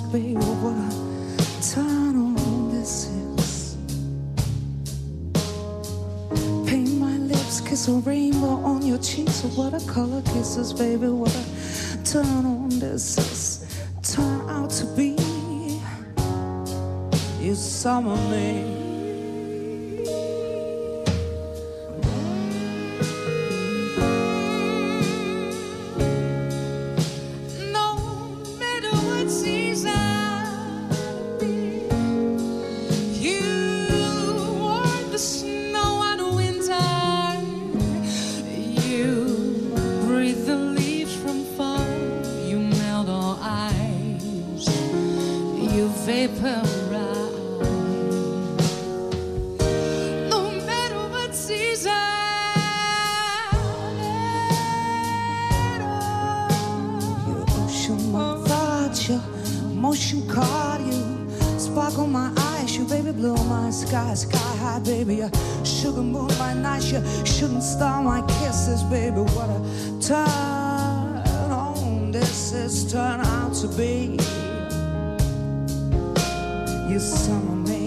Baby. What a turn on this is. Paint my lips, kiss a rainbow on your cheeks. What a color kisses, baby. What a turn on this is. Turn out to be you summer me. Summer me,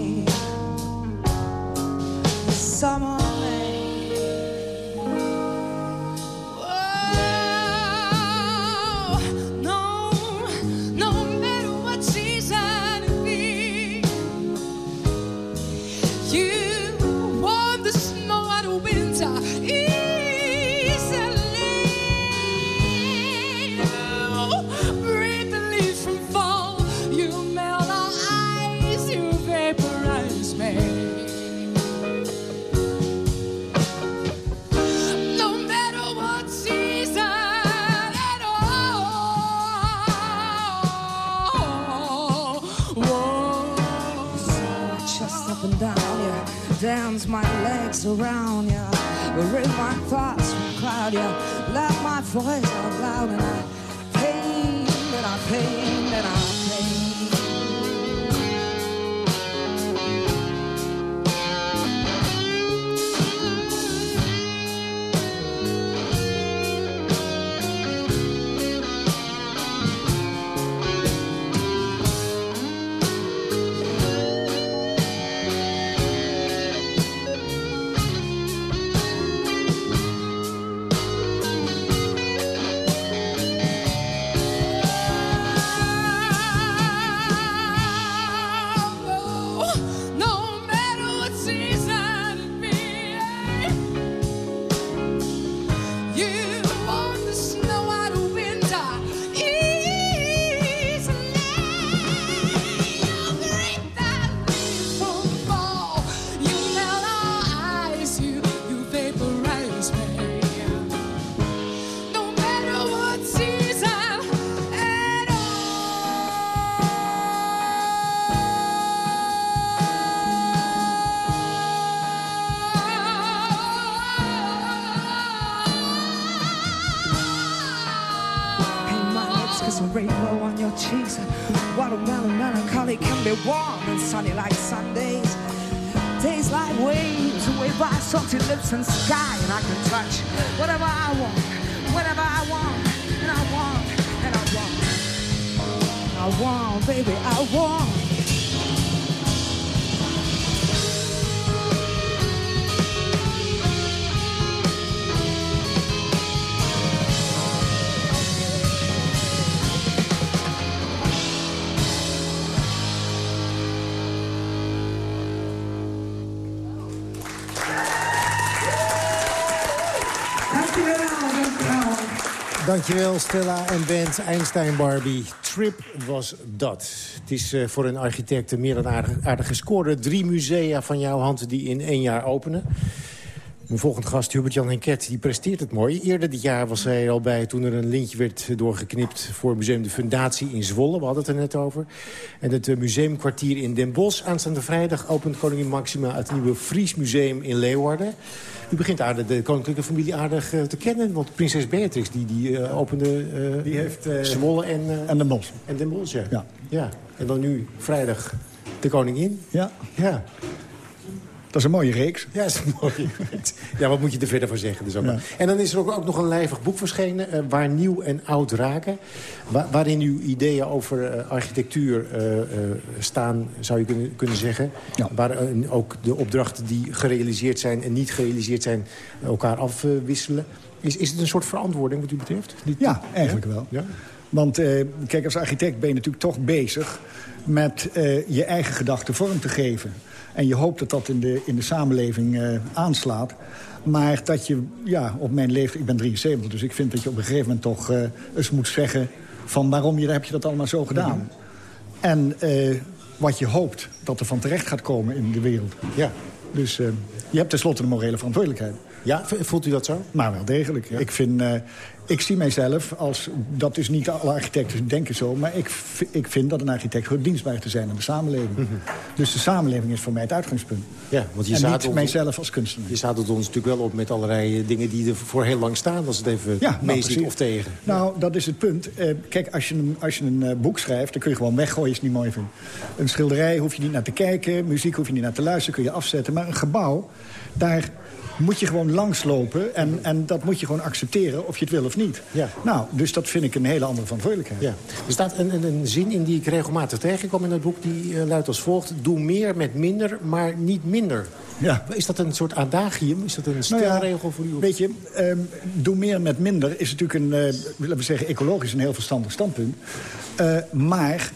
warm and sunny like Sundays. Days like waves away by salty lips and sky, and I can touch whatever I want, whatever I want, and I want, and I want. I want, baby, I want. Dankjewel Stella en band Einstein Barbie. Trip was dat. Het is eh, voor een architect meer dan aardig, aardig gescoorde. Drie musea van jouw hand die in één jaar openen. Mijn volgende gast, Hubert-Jan Henket, die presteert het mooi. Eerder dit jaar was hij al bij toen er een lintje werd doorgeknipt... voor Museum de Fundatie in Zwolle, we hadden het er net over. En het eh, museumkwartier in Den Bosch. Aanstaande vrijdag opent koningin Maxima het nieuwe Fries Museum in Leeuwarden. U begint aardig de koninklijke familie aardig eh, te kennen. Want prinses Beatrix die, die eh, opende Die heeft... Zwolle en, en de Bos. en Den Bosch. Ja. Ja. ja. En dan nu vrijdag de koningin. Ja. Ja. Dat is een mooie reeks. Ja, dat is een mooie reeks. Ja, wat moet je er verder van zeggen? Dus ook Ja. maar. En dan is er ook, ook nog een lijvig boek verschenen... eh, waar nieuw en oud raken. Wa- waarin uw ideeën over eh, architectuur eh, staan, zou je kunnen, kunnen zeggen. Waar ook de opdrachten die gerealiseerd zijn en niet gerealiseerd zijn... elkaar afwisselen. Is, is het een soort verantwoording wat u betreft? Ja, eigenlijk wel. Ja? Want eh, kijk, als architect ben je natuurlijk toch bezig... met eh, je eigen gedachten vorm te geven. En je hoopt dat dat in de, in de samenleving eh, aanslaat. Maar dat je, ja, op mijn leeftijd... Ik ben 73, dus ik vind dat je op een gegeven moment toch eh, eens moet zeggen... van waarom je, heb je dat allemaal zo gedaan. En eh, wat je hoopt dat er van terecht gaat komen in de wereld. Ja. Dus je hebt tenslotte de morele verantwoordelijkheid. Ja, voelt u dat zo? Maar wel degelijk. Ik, vind, uh, ik zie mijzelf als... Dat is niet alle architecten denken zo... maar ik, ik vind dat een architect goed dienstbaar te zijn aan de samenleving. Mm -hmm. Dus de samenleving is voor mij het uitgangspunt. Ja, want je en niet mijzelf als kunstenaar. Je zadelt ons natuurlijk wel op met allerlei dingen die er voor heel lang staan... als het even ja, mee zit of tegen. Nou, dat is het punt. Uh, kijk, als je, een, als je een uh, boek schrijft... dan kun je gewoon weggooien als je het niet mooi vindt. Een schilderij hoef je niet naar te kijken. Muziek hoef je niet naar te luisteren. kun je afzetten. Maar een gebouw, daar moet je gewoon langslopen. En, en dat moet je gewoon accepteren of je het wil of niet. Ja. Nou, dus dat vind ik een hele andere verantwoordelijkheid. Ja. Er staat een, een, een zin in die ik regelmatig tegenkom in het boek. Die uh, luidt als volgt. Doe meer met minder, maar niet minder. Ja. Is dat een soort adagium? Is dat een stelregel nou ja, voor u? Weet je, um, doe meer met minder is natuurlijk een, uh, laten we zeggen, ecologisch een heel verstandig standpunt. Uh, maar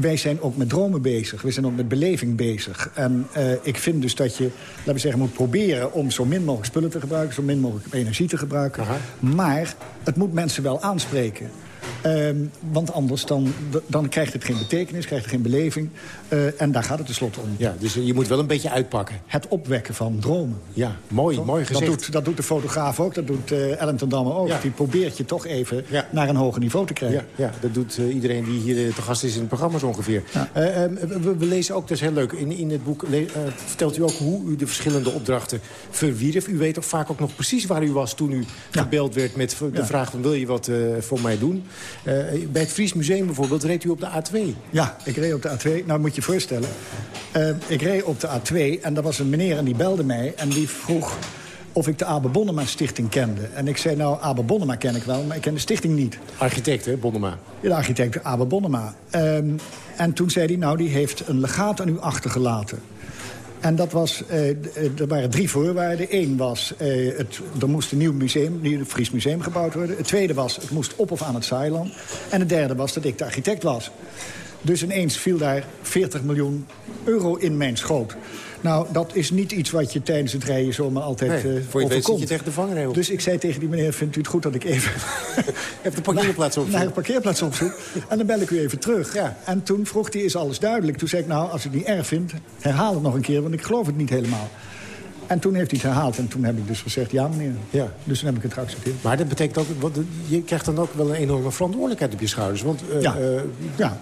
wij zijn ook met dromen bezig. We zijn ook met beleving bezig. En uh, ik vind dus dat je, laten we zeggen, moet proberen... om zo min mogelijk spullen te gebruiken, zo min mogelijk energie te gebruiken. Aha. Maar het moet mensen wel aanspreken. Um, want anders dan, dan krijgt het geen betekenis, krijgt het geen beleving. Uh, en daar gaat het tenslotte om. Ja, dus je moet wel een beetje uitpakken. Het opwekken van dromen. Ja, mooi, toch? mooi gezegd. Dat doet, dat doet de fotograaf ook, dat doet uh, Ellen ten Damme ook. Ja. Die probeert je toch even Ja. naar een hoger niveau te krijgen. Ja, ja, dat doet uh, iedereen die hier te gast is in het programma zo ongeveer. Um, we, we lezen ook, dat is heel leuk, in, in het boek vertelt u ook hoe u de verschillende opdrachten verwierf. U weet ook vaak ook nog precies waar u was toen u gebeld werd met de vraag van wil je wat voor mij doen. Bij het Fries Museum bijvoorbeeld reed u op de A2. Ja, ik reed op de A2. Nou, moet je voorstellen. Uh, ik reed op de A2 en er was een meneer en die belde mij... en die vroeg of ik de Abe Bonnema Stichting kende. En ik zei, nou, Abe Bonnema ken ik wel, maar ik ken de stichting niet. Architect, hè, Bonnema? Ja, de architect Abe Bonnema. Um, en toen zei hij, nou, die heeft een legaat aan u achtergelaten. En dat was, uh, er waren drie voorwaarden. Eén was, uh, het, er moest een nieuw museum, een Fries museum gebouwd worden. Het tweede was, het moest op of aan het Zeiland. En het derde was dat ik de architect was. Dus ineens viel daar 40 miljoen euro in mijn schoot. Nou, dat is niet iets wat je tijdens het rijden zomaar altijd nee, uh, voor je weet zit je tegen de vangrail. Dus ik zei tegen die meneer, vindt u het goed dat ik even... even de parkeerplaats opzoek. Naar de parkeerplaats opzoek. en dan bel ik u even terug. Ja. En toen vroeg hij, is alles duidelijk? Toen zei ik, nou, als u het niet erg vindt, herhaal het nog een keer... want ik geloof het niet helemaal. En toen heeft hij het herhaald en toen heb ik dus gezegd, ja meneer. Ja. Dus toen heb ik het geaccepteerd. Maar dat betekent ook, je krijgt dan ook wel een enorme verantwoordelijkheid op je schouders. Want, uh, ja. Uh, ja.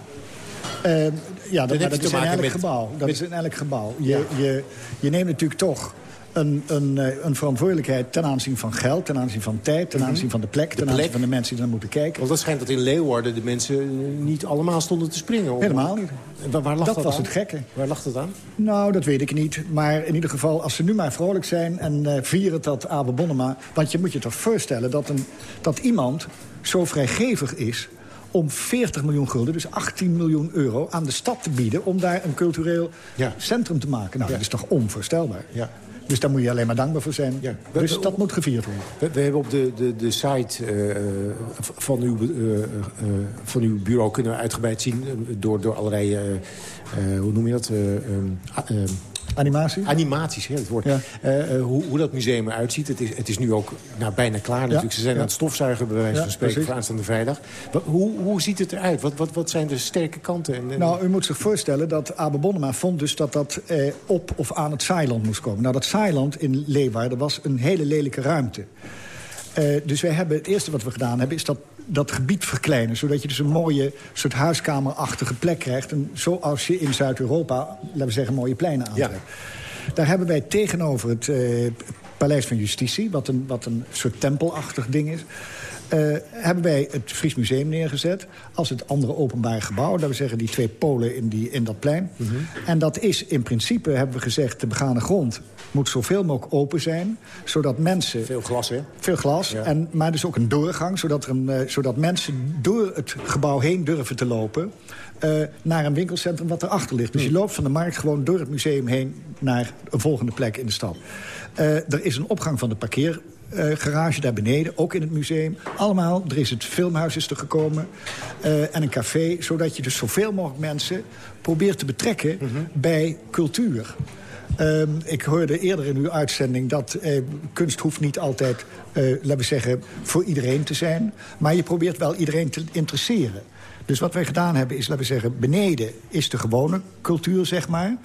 Uh, ja, dat, dat is in elk met- gebouw. Dat met- is in elk gebouw. Je, Ja. je, je neemt natuurlijk toch een, een, eh, een verantwoordelijkheid ten aanzien van geld... ten aanzien van tijd, ten aanzien van de plek... ten aanzien plek. van de mensen die naar moeten kijken. Want dat schijnt dat in Leeuwarden de mensen eh, niet allemaal stonden te springen. Om- Helemaal niet. Waar, waar lag dat, Dat was aan? het gekke. Waar lag dat aan? Nou, dat weet ik niet. Maar in ieder geval, als ze nu maar vrolijk zijn... en eh, vieren dat Abe Bonnema... want je moet je toch voorstellen dat, een, dat iemand zo vrijgevig is om 40 miljoen gulden, dus 18 miljoen euro... aan de stad te bieden om daar een cultureel Ja. centrum te maken. Nou, Ja. dat is toch onvoorstelbaar? Ja. Dus daar moet je alleen maar dankbaar voor zijn. Ja. Dus dat moet gevierd worden. We, we hebben op de, de, de site eh, van, uw, eh, eh, van uw bureau kunnen we uitgebreid zien... door, door allerlei, hoe noem je dat... Eh, ehm, ehm, Animatie? Animaties, hè, het woord. Ja. Eh, eh, hoe, hoe dat museum eruit ziet. Het is, het is nu ook nou, bijna klaar natuurlijk. Ze zijn ja. aan het stofzuigen, bij wijze van spreken, precies. voor aanstaande vrijdag. Hoe, hoe ziet het eruit? Wat, wat, wat zijn de sterke kanten? En, en- Nou, u moet zich voorstellen dat Abe Bonnema vond dus dat dat eh, op of aan het Zeiland moest komen. Nou, dat Zeiland in Leeuwarden was een hele lelijke ruimte. Dus wij hebben, het eerste wat we gedaan hebben, is dat, dat gebied verkleinen. Zodat je dus een mooie soort huiskamerachtige plek krijgt. En zoals je in Zuid-Europa, laten we zeggen, mooie pleinen aantrekt. Daar hebben wij tegenover het eh, Paleis van Justitie, wat een, wat een soort tempelachtig ding is... eh, hebben wij het Fries Museum neergezet als het andere openbare gebouw. Laten we zeggen, die twee polen in, die, in dat plein. En dat is in principe, hebben we gezegd, de begane grond moet zoveel mogelijk open zijn. Zodat mensen... Veel glas, hè? Veel glas, Ja. en, maar dus ook een doorgang. Zodat, er een, eh, zodat mensen door het gebouw heen durven te lopen... eh, naar een winkelcentrum wat erachter ligt. Dus je loopt van de markt gewoon door het museum heen... naar een volgende plek in de stad. Er is een opgang van de parkeergarage daar beneden, ook in het museum. Allemaal, er is het filmhuis is er gekomen eh, en een café... zodat je dus zoveel mogelijk mensen probeert te betrekken Mhm. bij cultuur. Ehm, ik hoorde eerder in uw uitzending dat eh, kunst hoeft niet altijd, eh, laten we zeggen, voor iedereen te zijn. Maar je probeert wel iedereen te interesseren. Dus wat wij gedaan hebben is, laten we zeggen... beneden is de gewone cultuur, zeg maar.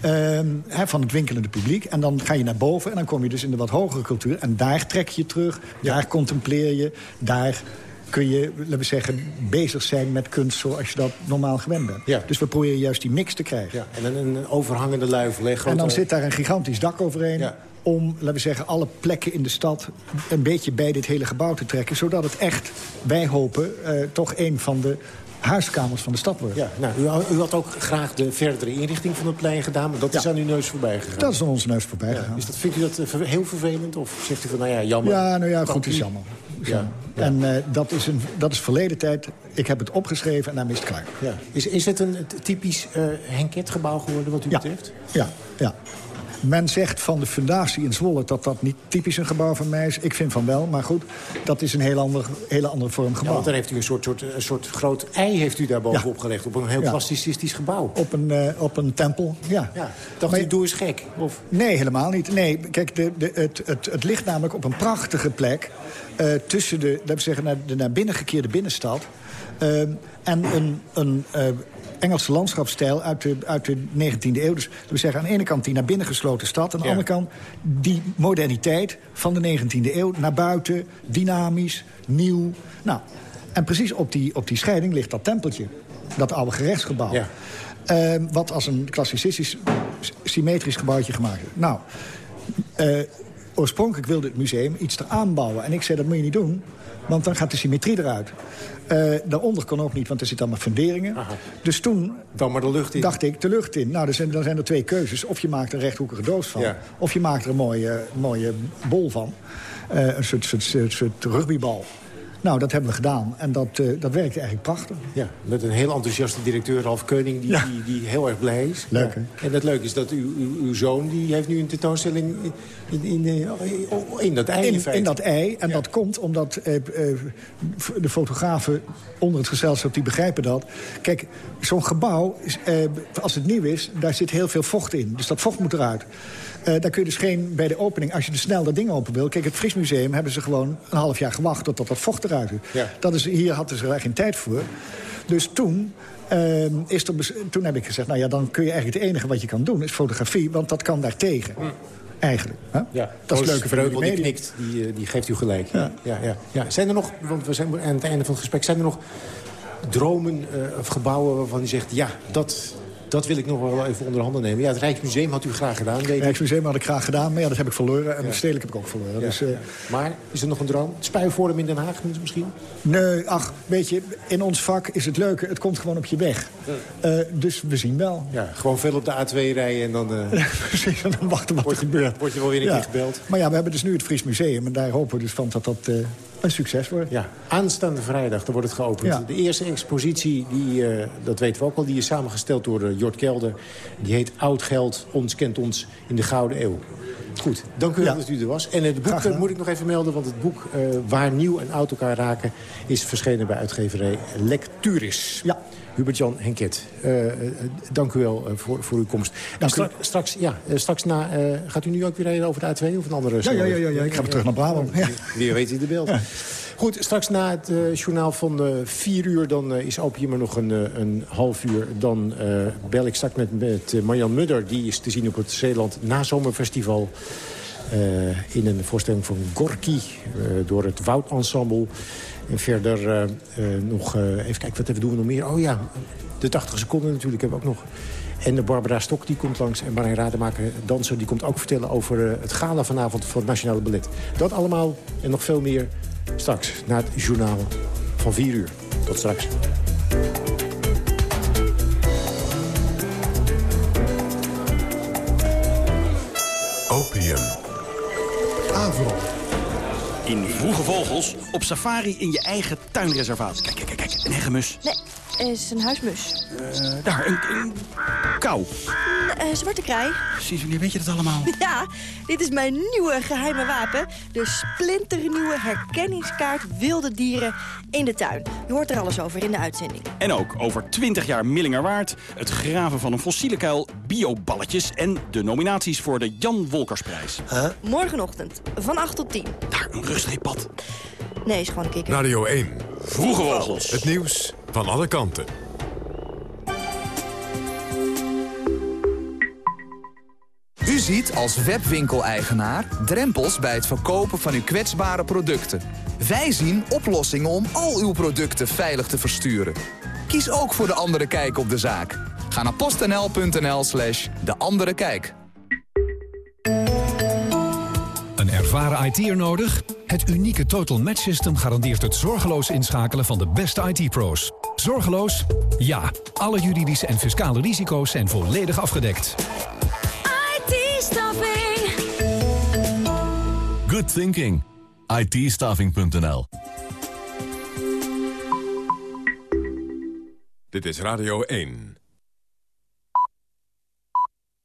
Ehm, hè, van het winkelende publiek. En dan ga je naar boven en dan kom je dus in de wat hogere cultuur. En daar trek je terug, daar contempleer je... daar kun je, laten we zeggen, bezig zijn met kunst zoals je dat normaal gewend bent. Ja. Dus we proberen juist die mix te krijgen. Ja, en dan een overhangende luifel. En dan zit daar een gigantisch dak overheen... om, laten we zeggen, alle plekken in de stad... een beetje bij dit hele gebouw te trekken... zodat het echt, wij hopen, eh, toch een van de huiskamers van de stad wordt. Ja, nou, u, u had ook graag de verdere inrichting van het plein gedaan... maar dat is aan uw neus voorbij gegaan. Dat is aan onze neus voorbij Ja, gegaan. is dat, vindt u dat eh, heel vervelend? Of zegt u van, nou ja, jammer? Ja, nou ja, goed, is jammer. Ja. En eh, dat, is een, dat is verleden tijd. Ik heb het opgeschreven en daarmee is het klaar. Ja. Is, is het een typisch eh Henket-gebouw geworden wat u betreft? Ja, ja. Men zegt van de fundatie in Zwolle dat dat niet typisch een gebouw van mij is. Ik vind van wel, maar goed, dat is een heel ander, hele andere vorm Ja, gebouw. want daar heeft u een soort, soort, een soort groot ei heeft u daar bovenop gelegd. Op een heel Ja. klassicistisch gebouw. Op een, eh, op een tempel, ja. Ja. Dacht Maar- u, doe eens gek? Of... Nee, helemaal niet. Nee, kijk, de, de, het, het, het ligt namelijk op een prachtige plek... eh, tussen de, laten we zeggen, naar, de naar binnen gekeerde binnenstad... eh, en een, een eh, Engelse landschapsstijl uit de, uit de 19e eeuw. Dus we zeggen, aan de ene kant die naar binnen gesloten stad... aan de Ja. andere kant die moderniteit van de 19e eeuw... naar buiten, dynamisch, nieuw. Nou, en precies op die, op die scheiding ligt dat tempeltje. Dat oude gerechtsgebouw. Ja. Eh, wat als een klassicistisch symmetrisch gebouwtje gemaakt is. Nou, eh, oorspronkelijk wilde het museum iets eraan bouwen. En ik zei, dat moet je niet doen, want dan gaat de symmetrie eruit. Eh, daaronder kon ook niet, want er zitten allemaal funderingen. Dus toen Dan maar de lucht in. dacht ik, de lucht in. Nou, dan zijn, dan zijn er twee keuzes. Of je maakt een rechthoekige doos van. Ja. Of je maakt er een mooie, mooie bol van. Eh, een soort, soort, soort, soort rugbybal. Nou, dat hebben we gedaan. En dat, eh, dat werkte eigenlijk prachtig. Ja, met een heel enthousiaste directeur, Ralf Keuning, die, Ja. die, die heel erg blij is. Leuk, Ja. En het leuke is dat uw, uw, uw zoon, die heeft nu een tentoonstelling in, in, in, in dat ei in, in, dat ei. En dat komt omdat eh, eh, de fotografen onder het gezelschap die begrijpen dat. Kijk, zo'n gebouw, is, eh, als het nieuw is, daar zit heel veel vocht in. Dus dat vocht moet eruit. Eh daar kun je dus geen, bij de opening, als je dus snel dat ding open wil... Kijk, het Fries Museum hebben ze gewoon een half jaar gewacht... totdat dat vocht eruit is. Ja. Dat is hier hadden ze er geen tijd voor. Dus toen... eh, is er, toen heb ik gezegd, nou ja, dan kun je eigenlijk het enige wat je kan doen... is fotografie, want dat kan daar tegen. Eigenlijk. Hè? Ja, dat is leuk Vreugel, jullie die knikt, die, eh, die geeft u gelijk. Ja. Ja, ja, ja. Zijn er nog, want we zijn aan het einde van het gesprek... zijn er nog dromen of gebouwen waarvan u zegt... ja, dat, dat wil ik nog wel even onder handen nemen. Ja, het Rijksmuseum had u graag gedaan, weet ik. Rijksmuseum had ik graag gedaan, maar ja, dat heb ik verloren. En het stedelijk heb ik ook verloren. Ja, Dus, eh. Maar is er nog een droom? Het Spuiforum in Den Haag misschien? Nee, ach, weet je, in ons vak is het leuke, het komt gewoon op je weg. Eh, dus we zien wel. Ja, gewoon veel op de A2 rijden en dan... eh, Precies, en dan wachten wat er gebeurt. word je wel weer een keer gebeld. Maar ja, we hebben dus nu het Fries Museum en daar hopen we dus van dat dat een succes wordt. Ja, aanstaande vrijdag, dan wordt het geopend. Ja. De eerste expositie, die, eh, dat weten we ook al, die is samengesteld door eh, Jort Kelder. Die heet Oud Geld, ons kent ons in de Gouden Eeuw. Goed, dank u wel Ja. dat u er was. En het boek eh, moet ik nog even melden, want het boek eh, Waar Nieuw en Oud elkaar raken... is verschenen bij uitgeverij Lecturis. Ja. Hubert-Jan Henket, eh, eh, dank u wel eh, voor, voor uw komst. Nou, stra- straks, ja, straks na, eh, gaat u nu ook weer rijden over de A2 of een andere Ja, ja, ja, ja, ja, ik ga weer terug naar Brabant. Ja. Weer weet u de beeld. Goed, straks na het eh, journaal van eh 4 uur... dan eh, is Opium er nog een, een half uur. Dan eh, bel ik straks met, met Marjan Mudder. Die is te zien op het Zeeland Nazomerfestival. eh in een voorstelling van Gorky eh, door het Woudensemble. En verder eh, eh, nog... eh, even kijken, wat even doen we nog meer? Oh ja, de 80 seconden natuurlijk hebben we ook nog. En de Barbara Stok die komt langs. En Marijn Rademaker, danser, die komt ook vertellen over het gala vanavond van het Nationale Ballet. Dat allemaal en nog veel meer straks na het journaal van 4 uur. Tot straks. Opium. Avro. In Vroege Vogels op safari in je eigen tuinreservaat. Kijk, kijk, kijk. Een hegemus. Nee, is een huismus. Eh, daar, een, een kou. Eh, zwarte kraai. Precies, wanneer weet je dat allemaal? Ja, dit is mijn nieuwe geheime wapen. De splinternieuwe herkenningskaart wilde dieren in de tuin. Je hoort er alles over in de uitzending. En ook over 20 jaar Millingerwaard, het graven van een fossiele kuil, bioballetjes... en de nominaties voor de Jan Wolkersprijs. Morgenochtend, van 8 tot 10. Daar, een rustreepad. Nee, is gewoon een kikker. Radio 1. Vroege Vogels. Het nieuws van alle kanten. U ziet als webwinkeleigenaar drempels bij het verkopen van uw kwetsbare producten. Wij zien oplossingen om al uw producten veilig te versturen. Kies ook voor De Andere Kijk op de zaak. Ga naar postnl.nl slash De Andere Kijk. Een ervaren IT'er nodig? Het unieke Total Match System garandeert het zorgeloos inschakelen van de beste IT-pro's. Zorgeloos? Ja. Alle juridische en fiscale risico's zijn volledig afgedekt. IT-staffing. Good thinking. it Dit is Radio 1.